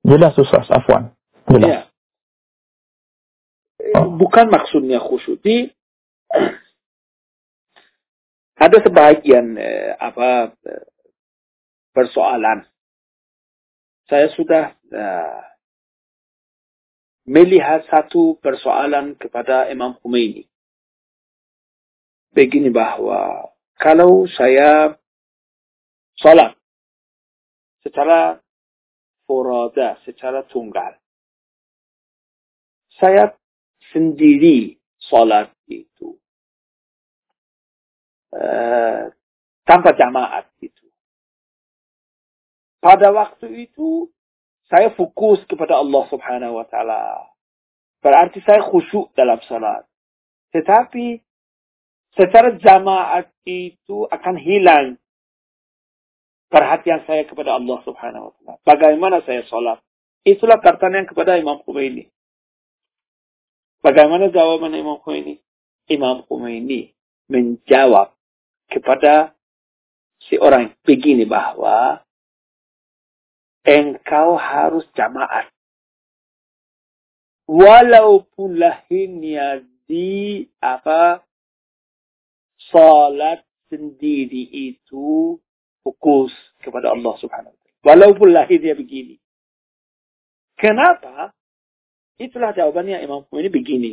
Jelas Ustaz, afwan. Jelas. Ya. Oh. Bukan maksudnya khusyuk. Di, ada sebagian eh, apa eh, persoalan. Saya sudah eh, melihat satu persoalan kepada Imam Khomeini. Begini bahwa kalau saya salat secara furada secara tunggal. Saya sendiri salat itu. Uh, tanpa jamaat itu. Pada waktu itu saya fokus kepada Allah Subhanahu wa taala. Berarti saya khusyuk dalam salat. Tetapi secara jamaat itu akan hilang perhatian saya kepada Allah Subhanahu wa taala. Bagaimana saya sholat? Itulah pertanyaan kepada Imam Khomeini. Bagaimana jawaban Imam Khomeini? Imam Khomeini menjawab kepada si orang begini bahwa engkau harus jamaat. Walaupun lahirnya di apa salat sendiri itu fokus kepada Allah Subhanahu wa taala. Walaupun lahir dia begini. Kenapa? Itulah jawabannya Imam ini begini.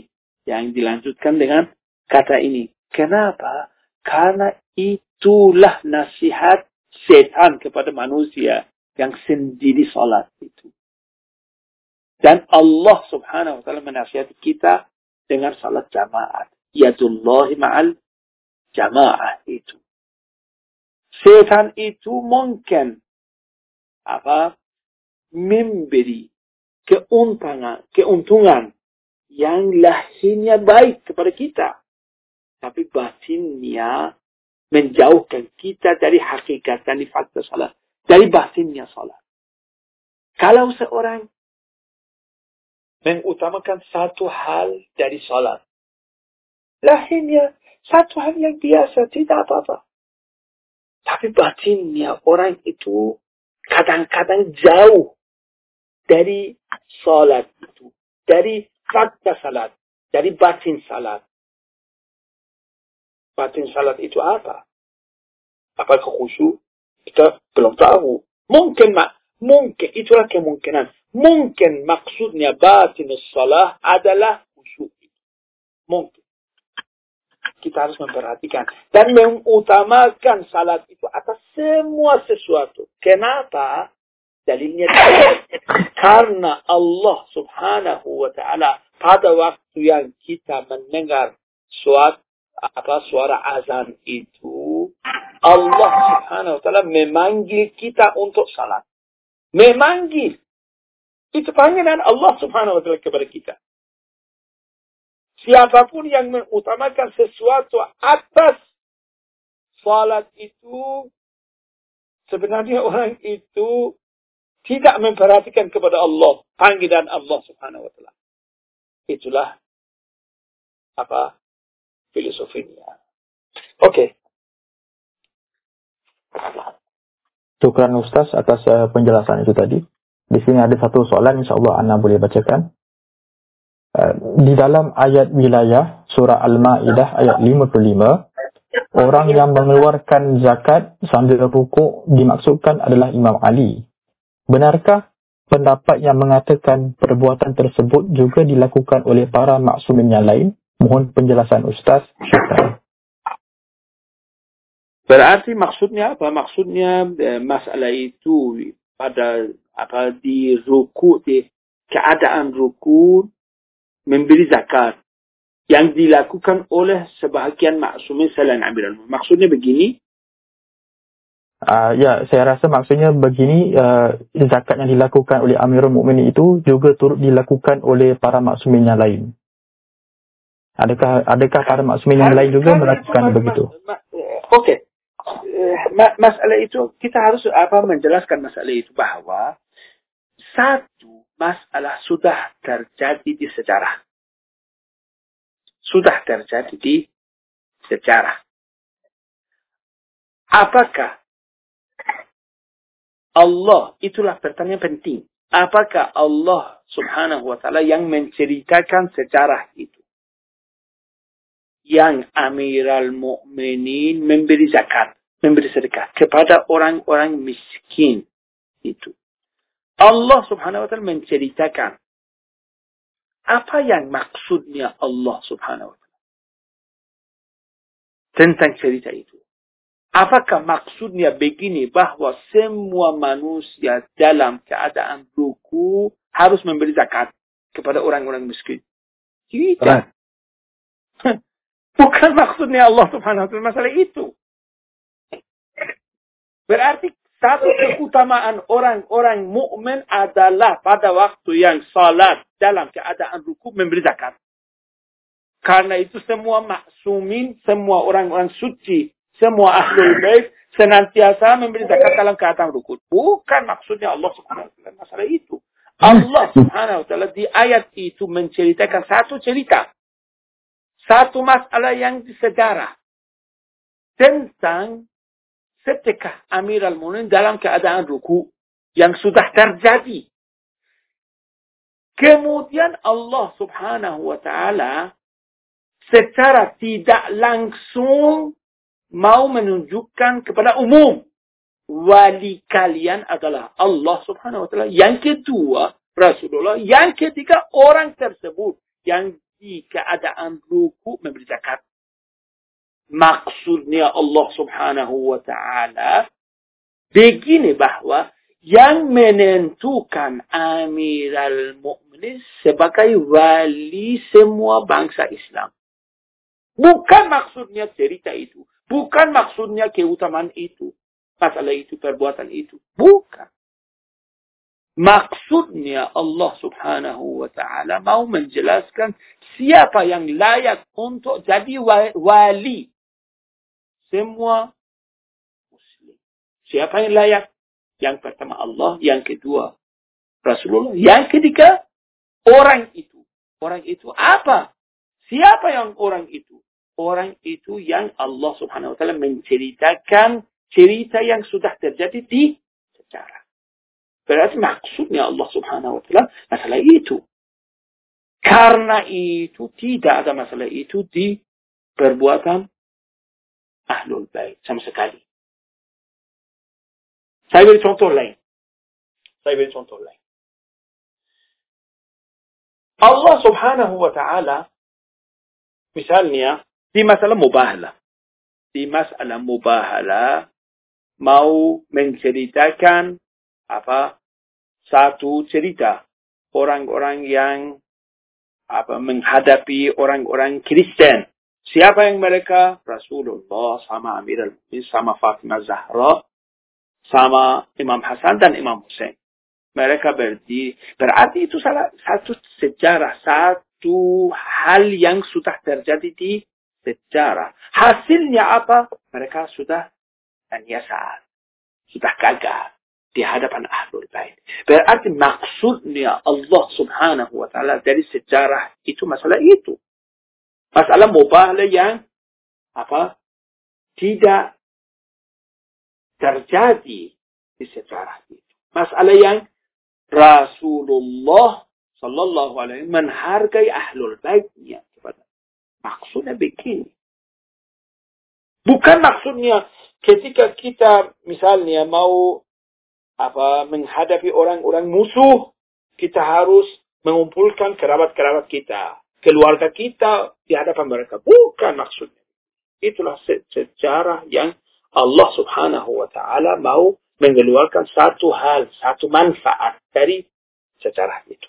Yang dilanjutkan dengan kata ini. Kenapa? Karena itulah nasihat setan kepada manusia yang sendiri salat itu. Dan Allah subhanahu wa ta'ala menasihati kita dengan salat jamaat. Yadullahi ma'al jamaah itu. Setan itu mungkin apa memberi keuntungan, keuntungan yang lahirnya baik kepada kita. Tapi batinnya menjauhkan kita dari hakikat dan fakta salat. Dari batinnya salat. Kalau seorang mengutamakan satu hal dari salat. Lahirnya satu hal yang biasa, tidak apa-apa. Tapi batinnya orang itu kadang-kadang jauh dari salat itu. Dari fakta salat. Dari batin salat. Batin salat itu apa? Apakah khusyuk? Kita belum tahu. Mungkin mak mungkin itulah kemungkinan. Mungkin maksudnya batin salat adalah khusyuk. Mungkin kita harus memperhatikan dan mengutamakan salat itu atas semua sesuatu. Kenapa? Dalilnya karena Allah Subhanahu wa taala pada waktu yang kita mendengar suara apa suara azan itu Allah Subhanahu wa taala memanggil kita untuk salat. Memanggil. Itu panggilan Allah Subhanahu wa taala kepada kita. Siapa pun yang mengutamakan sesuatu atas salat itu, sebenarnya orang itu tidak memperhatikan kepada Allah, panggilan Allah subhanahu wa ta'ala. itulah apa filosofinya. Oke. Okay. Syukran Ustaz atas uh, penjelasan itu tadi. Di sini ada satu soalan insya Allah Anda boleh bacakan. Uh, di dalam ayat wilayah surah Al-Ma'idah ayat 55, orang yang mengeluarkan zakat sambil rukuk dimaksudkan adalah Imam Ali. Benarkah pendapat yang mengatakan perbuatan tersebut juga dilakukan oleh para maksumin yang lain? Mohon penjelasan Ustaz. Syukran. Berarti maksudnya apa? Maksudnya eh, masalah itu pada apa di ruku di keadaan ruku memberi zakat yang dilakukan oleh sebahagian maksumin selain Amirul Maksudnya begini? Uh, ya, saya rasa maksudnya begini, uh, zakat yang dilakukan oleh Amirul Mukminin itu juga turut dilakukan oleh para maksumin yang lain. Adakah adakah para maksumin yang lain juga melakukan begitu? Okey. Eh, masalah itu kita harus apa menjelaskan masalah itu bahwa satu masalah sudah terjadi di sejarah. Sudah terjadi di sejarah. Apakah Allah itulah pertanyaan penting. Apakah Allah subhanahu wa ta'ala yang menceritakan sejarah itu? yang Amiral Mukminin memberi zakat, memberi sedekah kepada orang-orang miskin itu. Allah Subhanahu wa taala menceritakan apa yang maksudnya Allah Subhanahu wa taala tentang cerita itu. Apakah maksudnya begini bahwa semua manusia dalam keadaan ruku harus memberi zakat kepada orang-orang miskin? Tidak. Bukan maksudnya Allah subhanahu wa ta'ala masalah itu. Berarti satu keutamaan orang-orang mukmin adalah pada waktu yang salat dalam keadaan ruku memberi zakat. Karena itu semua maksumin, semua orang-orang suci, semua ahlul bait senantiasa memberi zakat dalam keadaan ruku. Bukan maksudnya Allah Subhanahu wa taala masalah itu. Allah Subhanahu wa taala di ayat itu menceritakan satu cerita satu masalah yang di sejarah tentang setika Amir al-Mu'minin dalam keadaan ruku yang sudah terjadi. Kemudian Allah subhanahu wa ta'ala secara tidak langsung mau menunjukkan kepada umum wali kalian adalah Allah subhanahu wa ta'ala. Yang kedua, Rasulullah. Yang ketiga, orang tersebut yang di keadaan ruku memberi zakat. Maksudnya Allah subhanahu wa ta'ala begini bahwa yang menentukan Amirul Mukminin sebagai wali semua bangsa Islam. Bukan maksudnya cerita itu. Bukan maksudnya keutamaan itu. Masalah itu, perbuatan itu. Bukan. Maksudnya Allah subhanahu wa ta'ala mau menjelaskan siapa yang layak untuk jadi wali. Semua muslim. Siapa yang layak? Yang pertama Allah, yang kedua Rasulullah, yang ketiga orang itu. Orang itu apa? Siapa yang orang itu? Orang itu yang Allah subhanahu wa ta'ala menceritakan cerita yang sudah terjadi di sejarah. Berarti maksudnya Allah subhanahu wa ta'ala masalah itu. Karena itu tidak ada masalah itu di perbuatan ahlul bait sama sekali. Saya beri contoh lain. Saya beri contoh lain. Allah subhanahu wa ta'ala misalnya di masalah mubahalah. Di masalah mubahalah mau menceritakan apa satu cerita orang-orang yang apa menghadapi orang-orang Kristen. Siapa yang mereka? Rasulullah sama Amirul Mukminin sama Fatimah Zahra sama Imam Hasan dan Imam Hussein. Mereka berdiri. Berarti itu salah satu sejarah, satu hal yang sudah terjadi di sejarah. Hasilnya apa? Mereka sudah saat sudah gagal. di hadapan ahlul bait. Berarti maksudnya Allah subhanahu wa ta'ala dari sejarah itu masalah itu. Masalah mubahalah yang apa tidak terjadi di sejarah itu. Masalah yang Rasulullah Sallallahu Alaihi menghargai ahlul baitnya kepada. Maksudnya begini. Bukan maksudnya ketika kita misalnya mau apa menghadapi orang-orang musuh, kita harus mengumpulkan kerabat-kerabat kita, keluarga kita di hadapan mereka. Bukan maksudnya. Itulah sejarah yang Allah subhanahu wa ta'ala mau mengeluarkan satu hal, satu manfaat dari sejarah itu.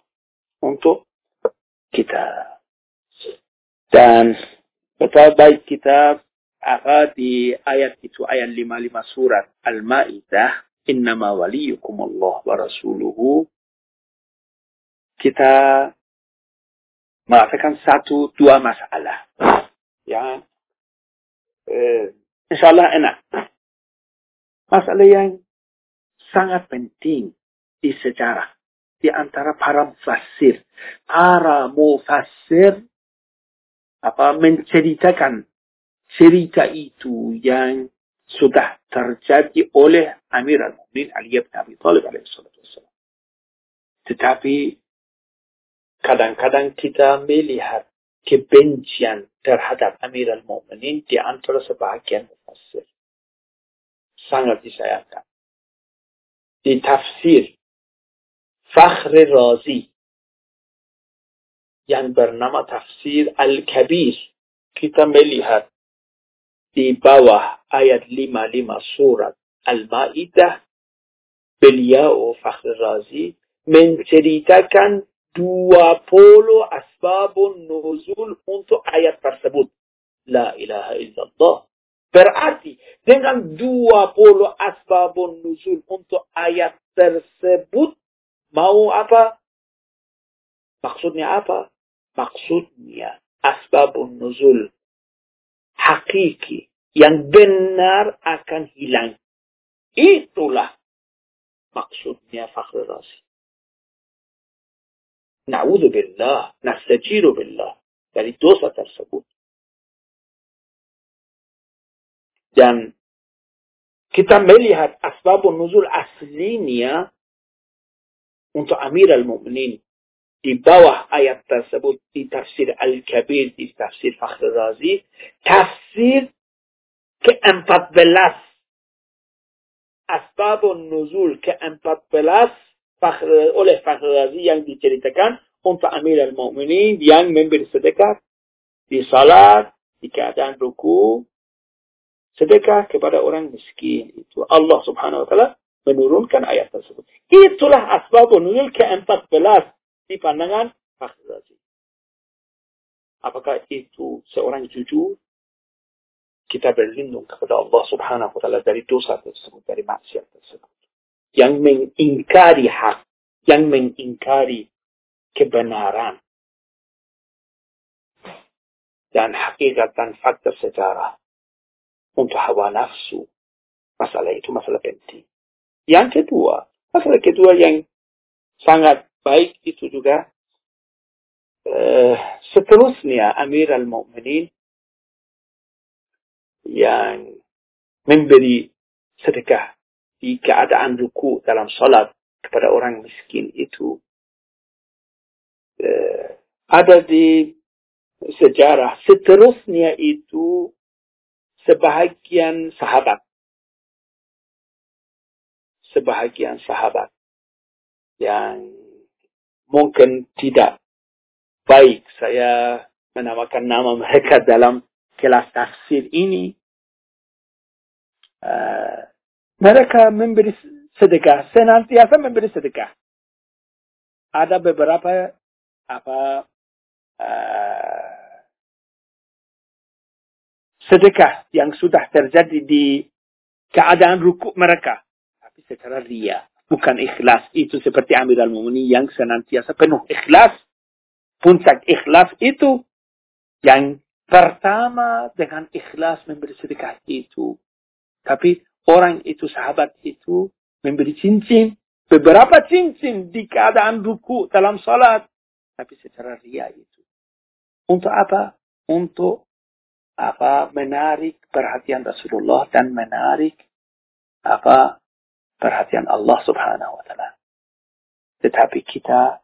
Untuk kita. Dan betapa baik kita apa di ayat ayat 55 surat Al-Ma'idah, innama waliyukum Allah wa rasuluhu kita mengatakan satu dua masalah. Ya. Eh, insyaallah enak. Masalah yang sangat penting di sejarah di antara para mufassir. Para mufassir apa menceritakan cerita itu yang sudah terjadi oleh Amir al-Mu'min Ali bin Abi Thalib alaihissalam. Tetapi kadang-kadang kita melihat kebencian terhadap Amir al-Mu'minin di antara sebahagian mufassir. Sangat disayangkan. Di tafsir Fakhri Razi yang bernama tafsir Al-Kabir kita melihat di bawah ayat 55 surat Al-Ma'idah, beliau Fakhr Razi menceritakan 20 asbabun nuzul untuk ayat tersebut. La ilaha illallah. Berarti dengan 20 asbabun nuzul untuk ayat tersebut mau apa? Maksudnya apa? Maksudnya asbabun nuzul hakiki yang benar akan hilang. Itulah maksudnya fakhr rasi. نعوذ بالله نستجير بالله. يعني دو تا ترس كتاب دن که أسباب النزول نزول أنت أمير المؤمنين تو امیر المؤمنین دی باوه آیت ترس بود تفسير تفسیر الکبیر دی فخر رازی تفسير که امپاد أسباب النزول نزول که oleh Fakhr Razi yang diceritakan untuk Amir al-Mu'minin yang memberi sedekah di salat, di keadaan ruku, sedekah kepada orang miskin. Itu Allah subhanahu wa ta'ala menurunkan ayat tersebut. Itulah asbabun nuzul ke-14 di pandangan Fakhr Razi. Apakah itu seorang jujur? kita berlindung kepada Allah subhanahu wa ta'ala dari dosa tersebut, dari maksiat tersebut. Yang mengingkari hak, yang mengingkari kebenaran. Dan hakikat dan fakta sejarah untuk hawa nafsu. Masalah itu masalah penting. Yang kedua, masalah kedua yang sangat baik itu juga uh, seterusnya Amir al-Mu'minin yang memberi sedekah di keadaan ruku dalam salat kepada orang miskin itu. Uh, ada di sejarah seterusnya itu sebahagian sahabat. Sebahagian sahabat yang mungkin tidak baik. Saya menamakan nama mereka dalam kelas tafsir ini. Uh, mereka memberi sedekah. Senantiasa memberi sedekah. Ada beberapa apa uh, sedekah yang sudah terjadi di keadaan rukuk mereka. Tapi secara ria bukan ikhlas. Itu seperti Amir al-Mumini yang senantiasa penuh ikhlas. Puncak ikhlas itu yang Pertama dengan ikhlas memberi sedekah itu. Tapi orang itu, sahabat itu memberi cincin, beberapa cincin di keadaan ruku dalam salat, tapi secara ria itu. Untuk apa? Untuk apa menarik perhatian Rasulullah dan menarik apa perhatian Allah Subhanahu wa taala. Tetapi kita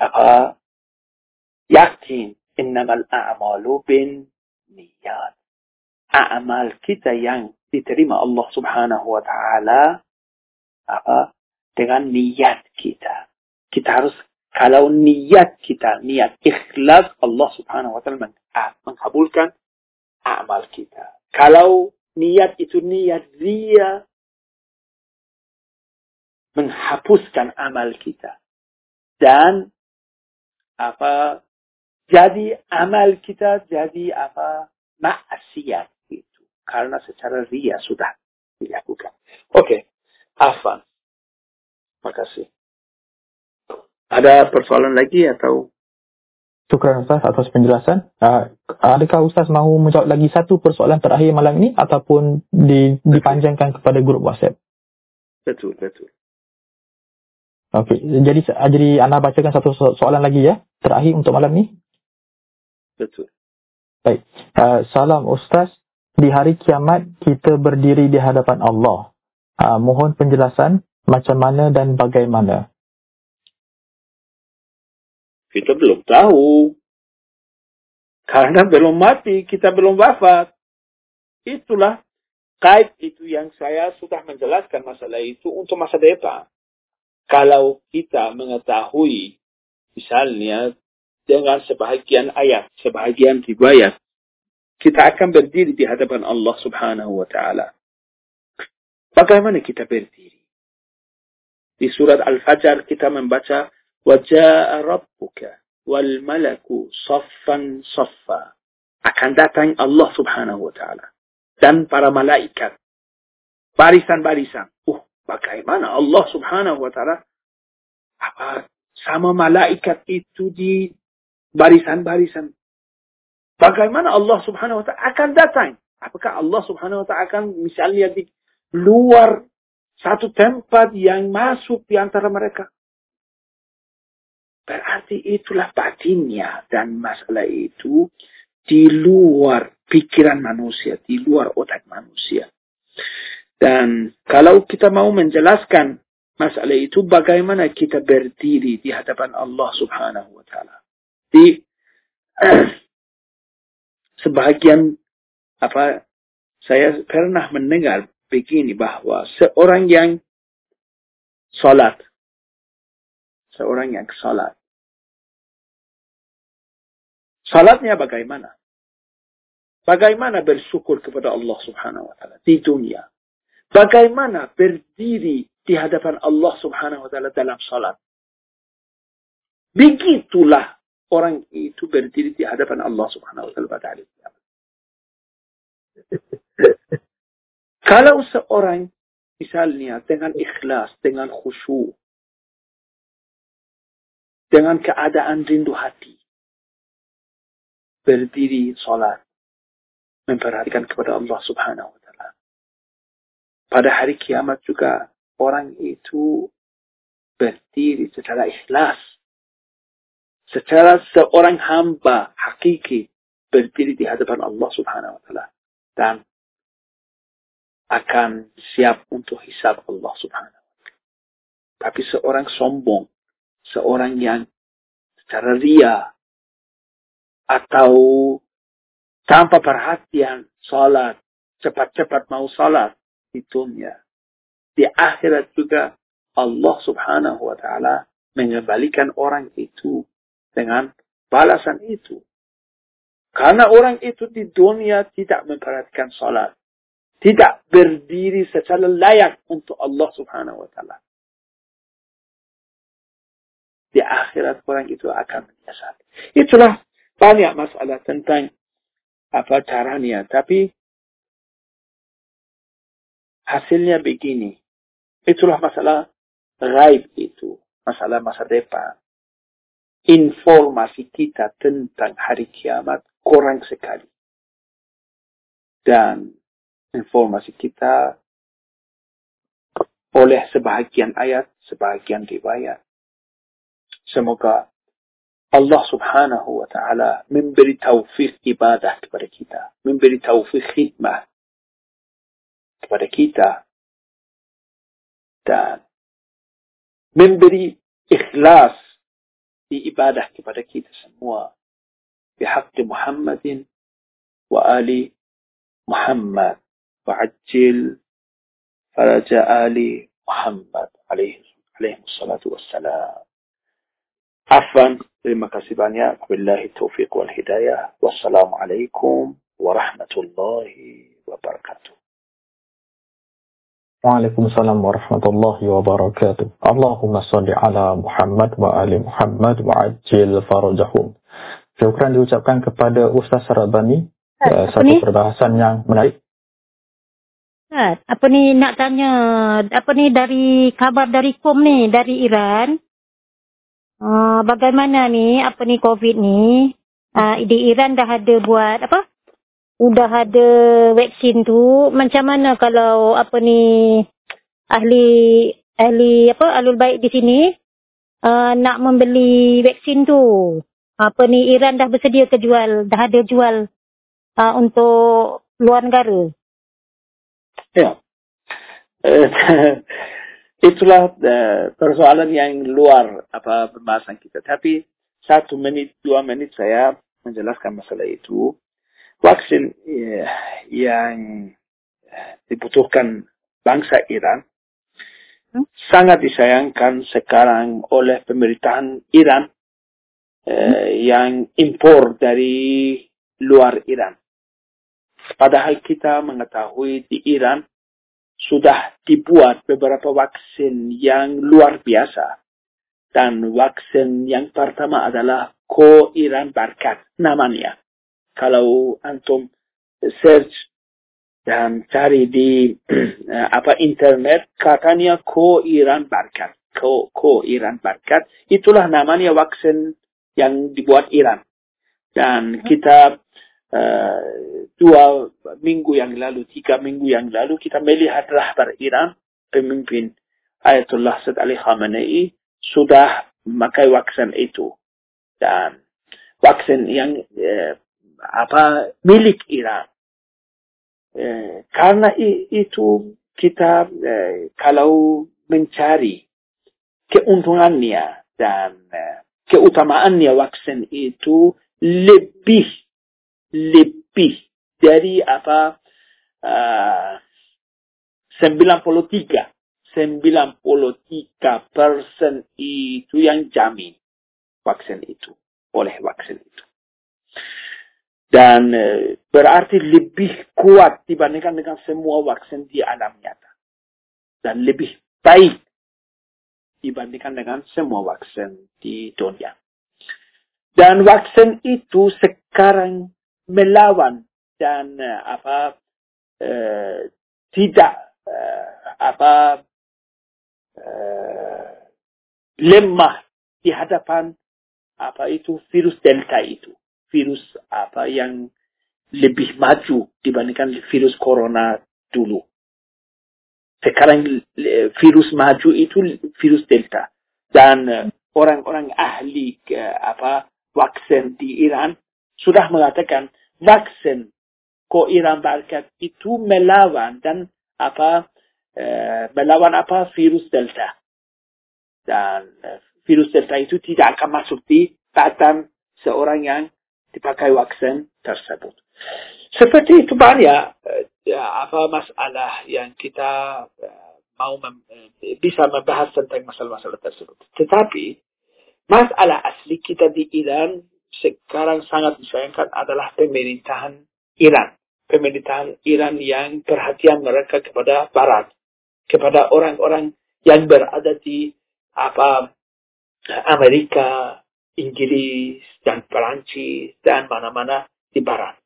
apa yakin innamal a'malu bin niyat. Amal kita yang diterima Allah Subhanahu wa taala apa dengan niat kita. Kita harus kalau niat kita, niat ikhlas Allah subhanahu wa ta'ala mengkabulkan amal kita. Kalau niat itu niat dia menghapuskan amal kita. Dan apa jadi amal kita jadi apa maksiat karena secara ria sudah dilakukan. Oke, okay. Afan. Makasih. Ada persoalan lagi atau? Syukur Ustaz atas penjelasan. Uh, adakah Ustaz mahu menjawab lagi satu persoalan terakhir malam ini ataupun di, dipanjangkan kepada grup WhatsApp? Betul, betul. Okey, jadi jadi anda bacakan satu soalan lagi ya, terakhir untuk malam ini. Betul. Baik. Uh, salam Ustaz. Di hari kiamat kita berdiri di hadapan Allah. Uh, mohon penjelasan macam mana dan bagaimana. Kita belum tahu. Karena belum mati, kita belum wafat. Itulah kait itu yang saya sudah menjelaskan masalah itu untuk masa depan. Kalau kita mengetahui, misalnya dengan sebahagian ayat, sebahagian riwayat, kita akan berdiri di hadapan Allah Subhanahu wa taala. Bagaimana kita berdiri? Di surat Al-Fajr kita membaca wajaa rabbuka wal malaku. Akan datang Allah Subhanahu wa taala dan para malaikat barisan-barisan. Uh, bagaimana Allah Subhanahu wa taala apa sama malaikat itu di barisan-barisan bagaimana Allah subhanahu wa ta'ala akan datang apakah Allah subhanahu wa ta'ala akan misalnya di luar satu tempat yang masuk di antara mereka Berarti itulah batinnya dan masalah itu di luar pikiran manusia, di luar otak manusia. Dan kalau kita mau menjelaskan masalah itu bagaimana kita berdiri di hadapan Allah Subhanahu wa taala. Di sebagian apa saya pernah mendengar begini bahwa seorang yang salat seorang yang salat Salatnya bagaimana? Bagaimana bersyukur kepada Allah subhanahu wa ta'ala di dunia? Bagaimana berdiri di hadapan Allah subhanahu wa ta'ala dalam salat? Begitulah orang itu berdiri di hadapan Allah subhanahu wa ta'ala pada hari kiamat. Kalau seorang misalnya dengan ikhlas, dengan khusyuk, dengan keadaan rindu hati, berdiri sholat. Memperhatikan kepada Allah subhanahu wa ta'ala. Pada hari kiamat juga orang itu berdiri secara ikhlas. Secara seorang hamba hakiki berdiri di hadapan Allah subhanahu wa ta'ala. Dan akan siap untuk hisab Allah subhanahu wa ta'ala. Tapi seorang sombong, seorang yang secara ria, atau tanpa perhatian salat, cepat-cepat mau salat di dunia. Di akhirat juga Allah subhanahu wa ta'ala mengembalikan orang itu dengan balasan itu. Karena orang itu di dunia tidak memperhatikan salat. Tidak berdiri secara layak untuk Allah subhanahu wa ta'ala. Di akhirat orang itu akan menyesal. Itulah banyak masalah tentang apa caranya. Tapi hasilnya begini. Itulah masalah gaib itu. Masalah masa depan. Informasi kita tentang hari kiamat kurang sekali. Dan informasi kita oleh sebahagian ayat, sebahagian riwayat. Semoga Allah subhanahu wa ta'ala memberi taufik ibadah kepada kita. Memberi taufik khidmah kepada kita. Dan memberi ikhlas ibadah kepada kita semua. بحق محمد وآل محمد وعجل فرج آل محمد عليه عليه الصلاة والسلام عفوا terima kasih banyak wabillahi taufiq wal hidayah wassalamualaikum warahmatullahi wabarakatuh Waalaikumsalam warahmatullahi wabarakatuh. Allahumma salli ala Muhammad wa ali Muhammad wa ajil farajahum. Syukran diucapkan kepada Ustaz Sarabani. Uh, satu ni? perbahasan yang menarik. Apa ni nak tanya, apa ni dari kabar dari KOM ni, dari Iran. Uh, bagaimana ni, apa ni COVID ni. Uh, di Iran dah ada buat apa? Udah ada vaksin tu. Macam mana kalau apa ni ahli ahli apa alul baik di sini uh, nak membeli vaksin tu. Apa ni Iran dah bersedia ke jual, dah ada jual uh, untuk luar negara. Ya. Itulah uh, persoalan yang luar apa pembahasan kita. Tapi satu menit, dua menit saya menjelaskan masalah itu. Vaksin uh, yang uh, dibutuhkan bangsa Iran hmm? sangat disayangkan sekarang oleh pemerintahan Iran uh, yang impor dari luar Iran. Padahal kita mengetahui di Iran sudah dibuat beberapa vaksin yang luar biasa. Dan vaksin yang pertama adalah Ko Iran Barkat namanya. Kalau antum search dan cari di apa internet katanya Ko Iran Barkat. Ko, Ko Iran Barkat. Itulah namanya vaksin yang dibuat Iran. Dan kita uh, dua minggu yang lalu, tiga minggu yang lalu, kita melihat rahbar Iran, pemimpin Ayatollah Said Ali Khamenei, sudah memakai vaksin itu. Dan vaksin yang uh, apa milik Iran. Uh, karena itu kita uh, kalau mencari keuntungannya dan uh, keutamaannya vaksin itu lebih lebih dari apa uh, 93 93 persen itu yang jamin vaksin itu oleh vaksin itu dan uh, berarti lebih kuat dibandingkan dengan semua vaksin di alam nyata. Dan lebih baik dibandingkan dengan semua vaksin di dunia. Dan vaksin itu sekarang melawan dan uh, apa uh, tidak uh, apa uh, lemah di hadapan apa itu virus delta itu virus apa yang lebih maju dibandingkan virus corona dulu. Sekarang virus maju itu virus delta. Dan orang-orang ahli apa vaksin di Iran sudah mengatakan vaksin ko Iran Barkat itu melawan dan apa uh, melawan apa virus Delta. Dan virus Delta itu tidak akan masuk di badan seorang yang dipakai vaksin tersebut. Seperti itu banyak uh, apa masalah yang kita uh, mau mem bisa membahas tentang masalah-masalah tersebut. Tetapi masalah asli kita di Iran sekarang sangat disayangkan adalah pemerintahan Iran. Pemerintahan Iran yang perhatian mereka kepada Barat. Kepada orang-orang yang berada di apa Amerika, Inggris, dan Perancis, dan mana-mana di Barat.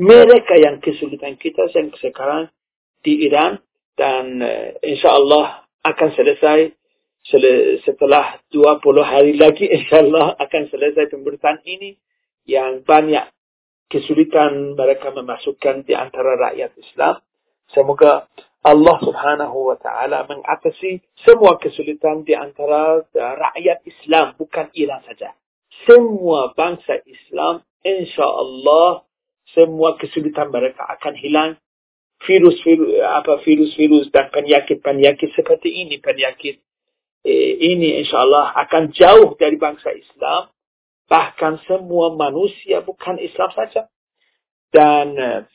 Mereka yang kesulitan kita yang sekarang di Iran dan uh, insya Allah akan selesai setelah 20 hari lagi insyaAllah akan selesai pemberitaan ini yang banyak kesulitan mereka memasukkan di antara rakyat Islam. Semoga Allah subhanahu wa ta'ala mengatasi semua kesulitan di antara rakyat Islam, bukan Iran saja. Semua bangsa Islam, insya Allah, semua kesulitan mereka akan hilang. Virus-virus apa virus-virus dan penyakit-penyakit seperti ini, penyakit eh, ini insya Allah akan jauh dari bangsa Islam. Bahkan semua manusia bukan Islam saja. Dan eh,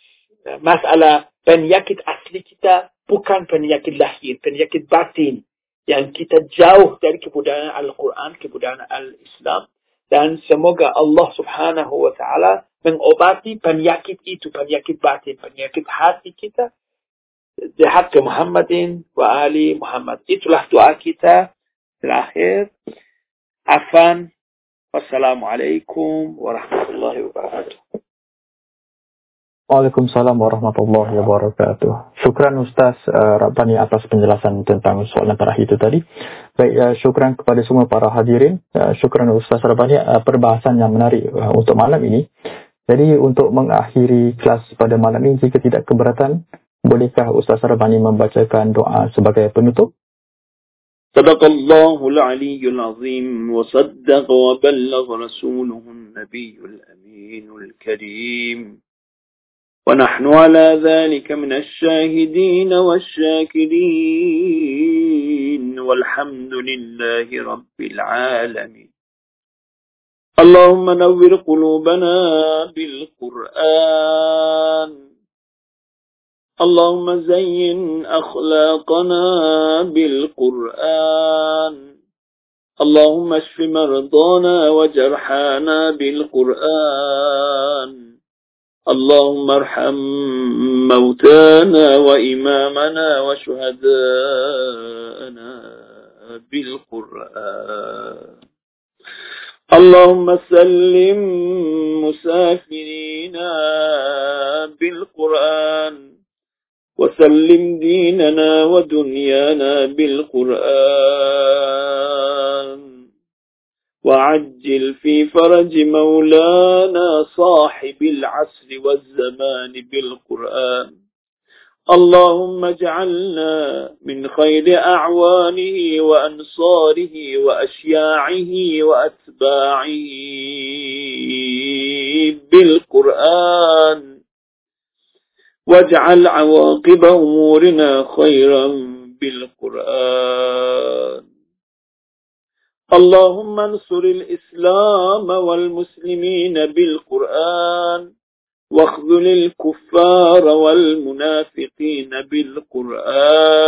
masalah penyakit asli kita bukan penyakit lahir, penyakit batin yang kita jauh dari kebudayaan Al-Quran, kebudayaan Al-Islam. Dan semoga Allah subhanahu wa ta'ala mengobati penyakit itu, penyakit batin, penyakit hati kita. Ke Muhammadin wa Ali Muhammad. Itulah doa kita terakhir. Afan. Wassalamualaikum warahmatullahi wabarakatuh. Waalaikumsalam warahmatullahi wabarakatuh. Syukran Ustaz uh, Rabbani atas penjelasan tentang soalan terakhir itu tadi. Baik, uh, syukran kepada semua para hadirin. Uh, syukran Ustaz Rabbani uh, perbahasan yang menarik uh, untuk malam ini. Jadi untuk mengakhiri kelas pada malam ini, jika tidak keberatan, bolehkah Ustaz Rabbani membacakan doa sebagai penutup? صدق الله العلي العظيم وصدق وبلغ رسوله النبي الأمين الكريم ونحن على ذلك من الشاهدين والشاكرين والحمد لله رب العالمين. اللهم نور قلوبنا بالقرآن. اللهم زين أخلاقنا بالقرآن. اللهم اشف مرضانا وجرحانا بالقرآن. اللهم ارحم موتانا وإمامنا وشهداءنا بالقرآن. اللهم سلم مسافرينا بالقرآن وسلم ديننا ودنيانا بالقرآن. وعجل في فرج مولانا صاحب العصر والزمان بالقرآن. اللهم اجعلنا من خير أعوانه وأنصاره وأشياعه وأتباعه بالقرآن. واجعل عواقب أمورنا خيرا بالقرآن. اللهم انصر الإسلام والمسلمين بالقرآن واخذل الكفار والمنافقين بالقرآن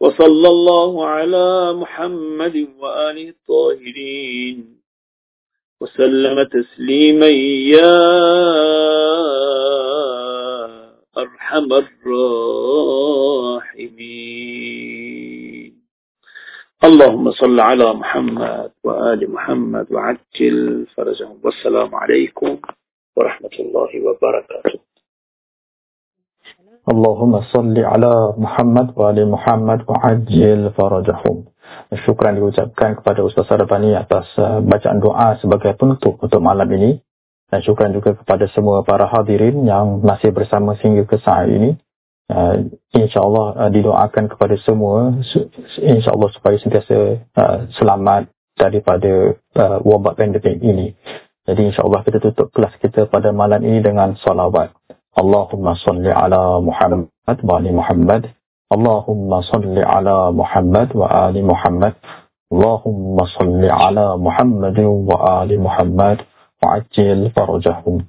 وصلى الله على محمد وآله الطاهرين وسلم تسليما يا أرحم الراحمين اللهم صل على محمد وآل محمد وعجل فرجهم والسلام عليكم ورحمة الله وبركاته اللهم صل على Muhammad wa ali Muhammad wa ajil farajahum. Syukran diucapkan kepada Ustaz Sarabani atas uh, bacaan doa sebagai penutup untuk malam ini. Dan syukran juga kepada semua para hadirin yang masih bersama sehingga ke saat ini. Uh, InsyaAllah uh, didoakan kepada semua. InsyaAllah supaya sentiasa uh, selamat daripada uh, wabak pandemik ini. Jadi insyaAllah kita tutup kelas kita pada malam ini dengan salawat. Allahumma salli ala Muhammad wa ali Muhammad. Allahumma salli ala Muhammad wa ali Muhammad. Allahumma salli ala Muhammad wa ali Muhammad. Wa ajil farajahum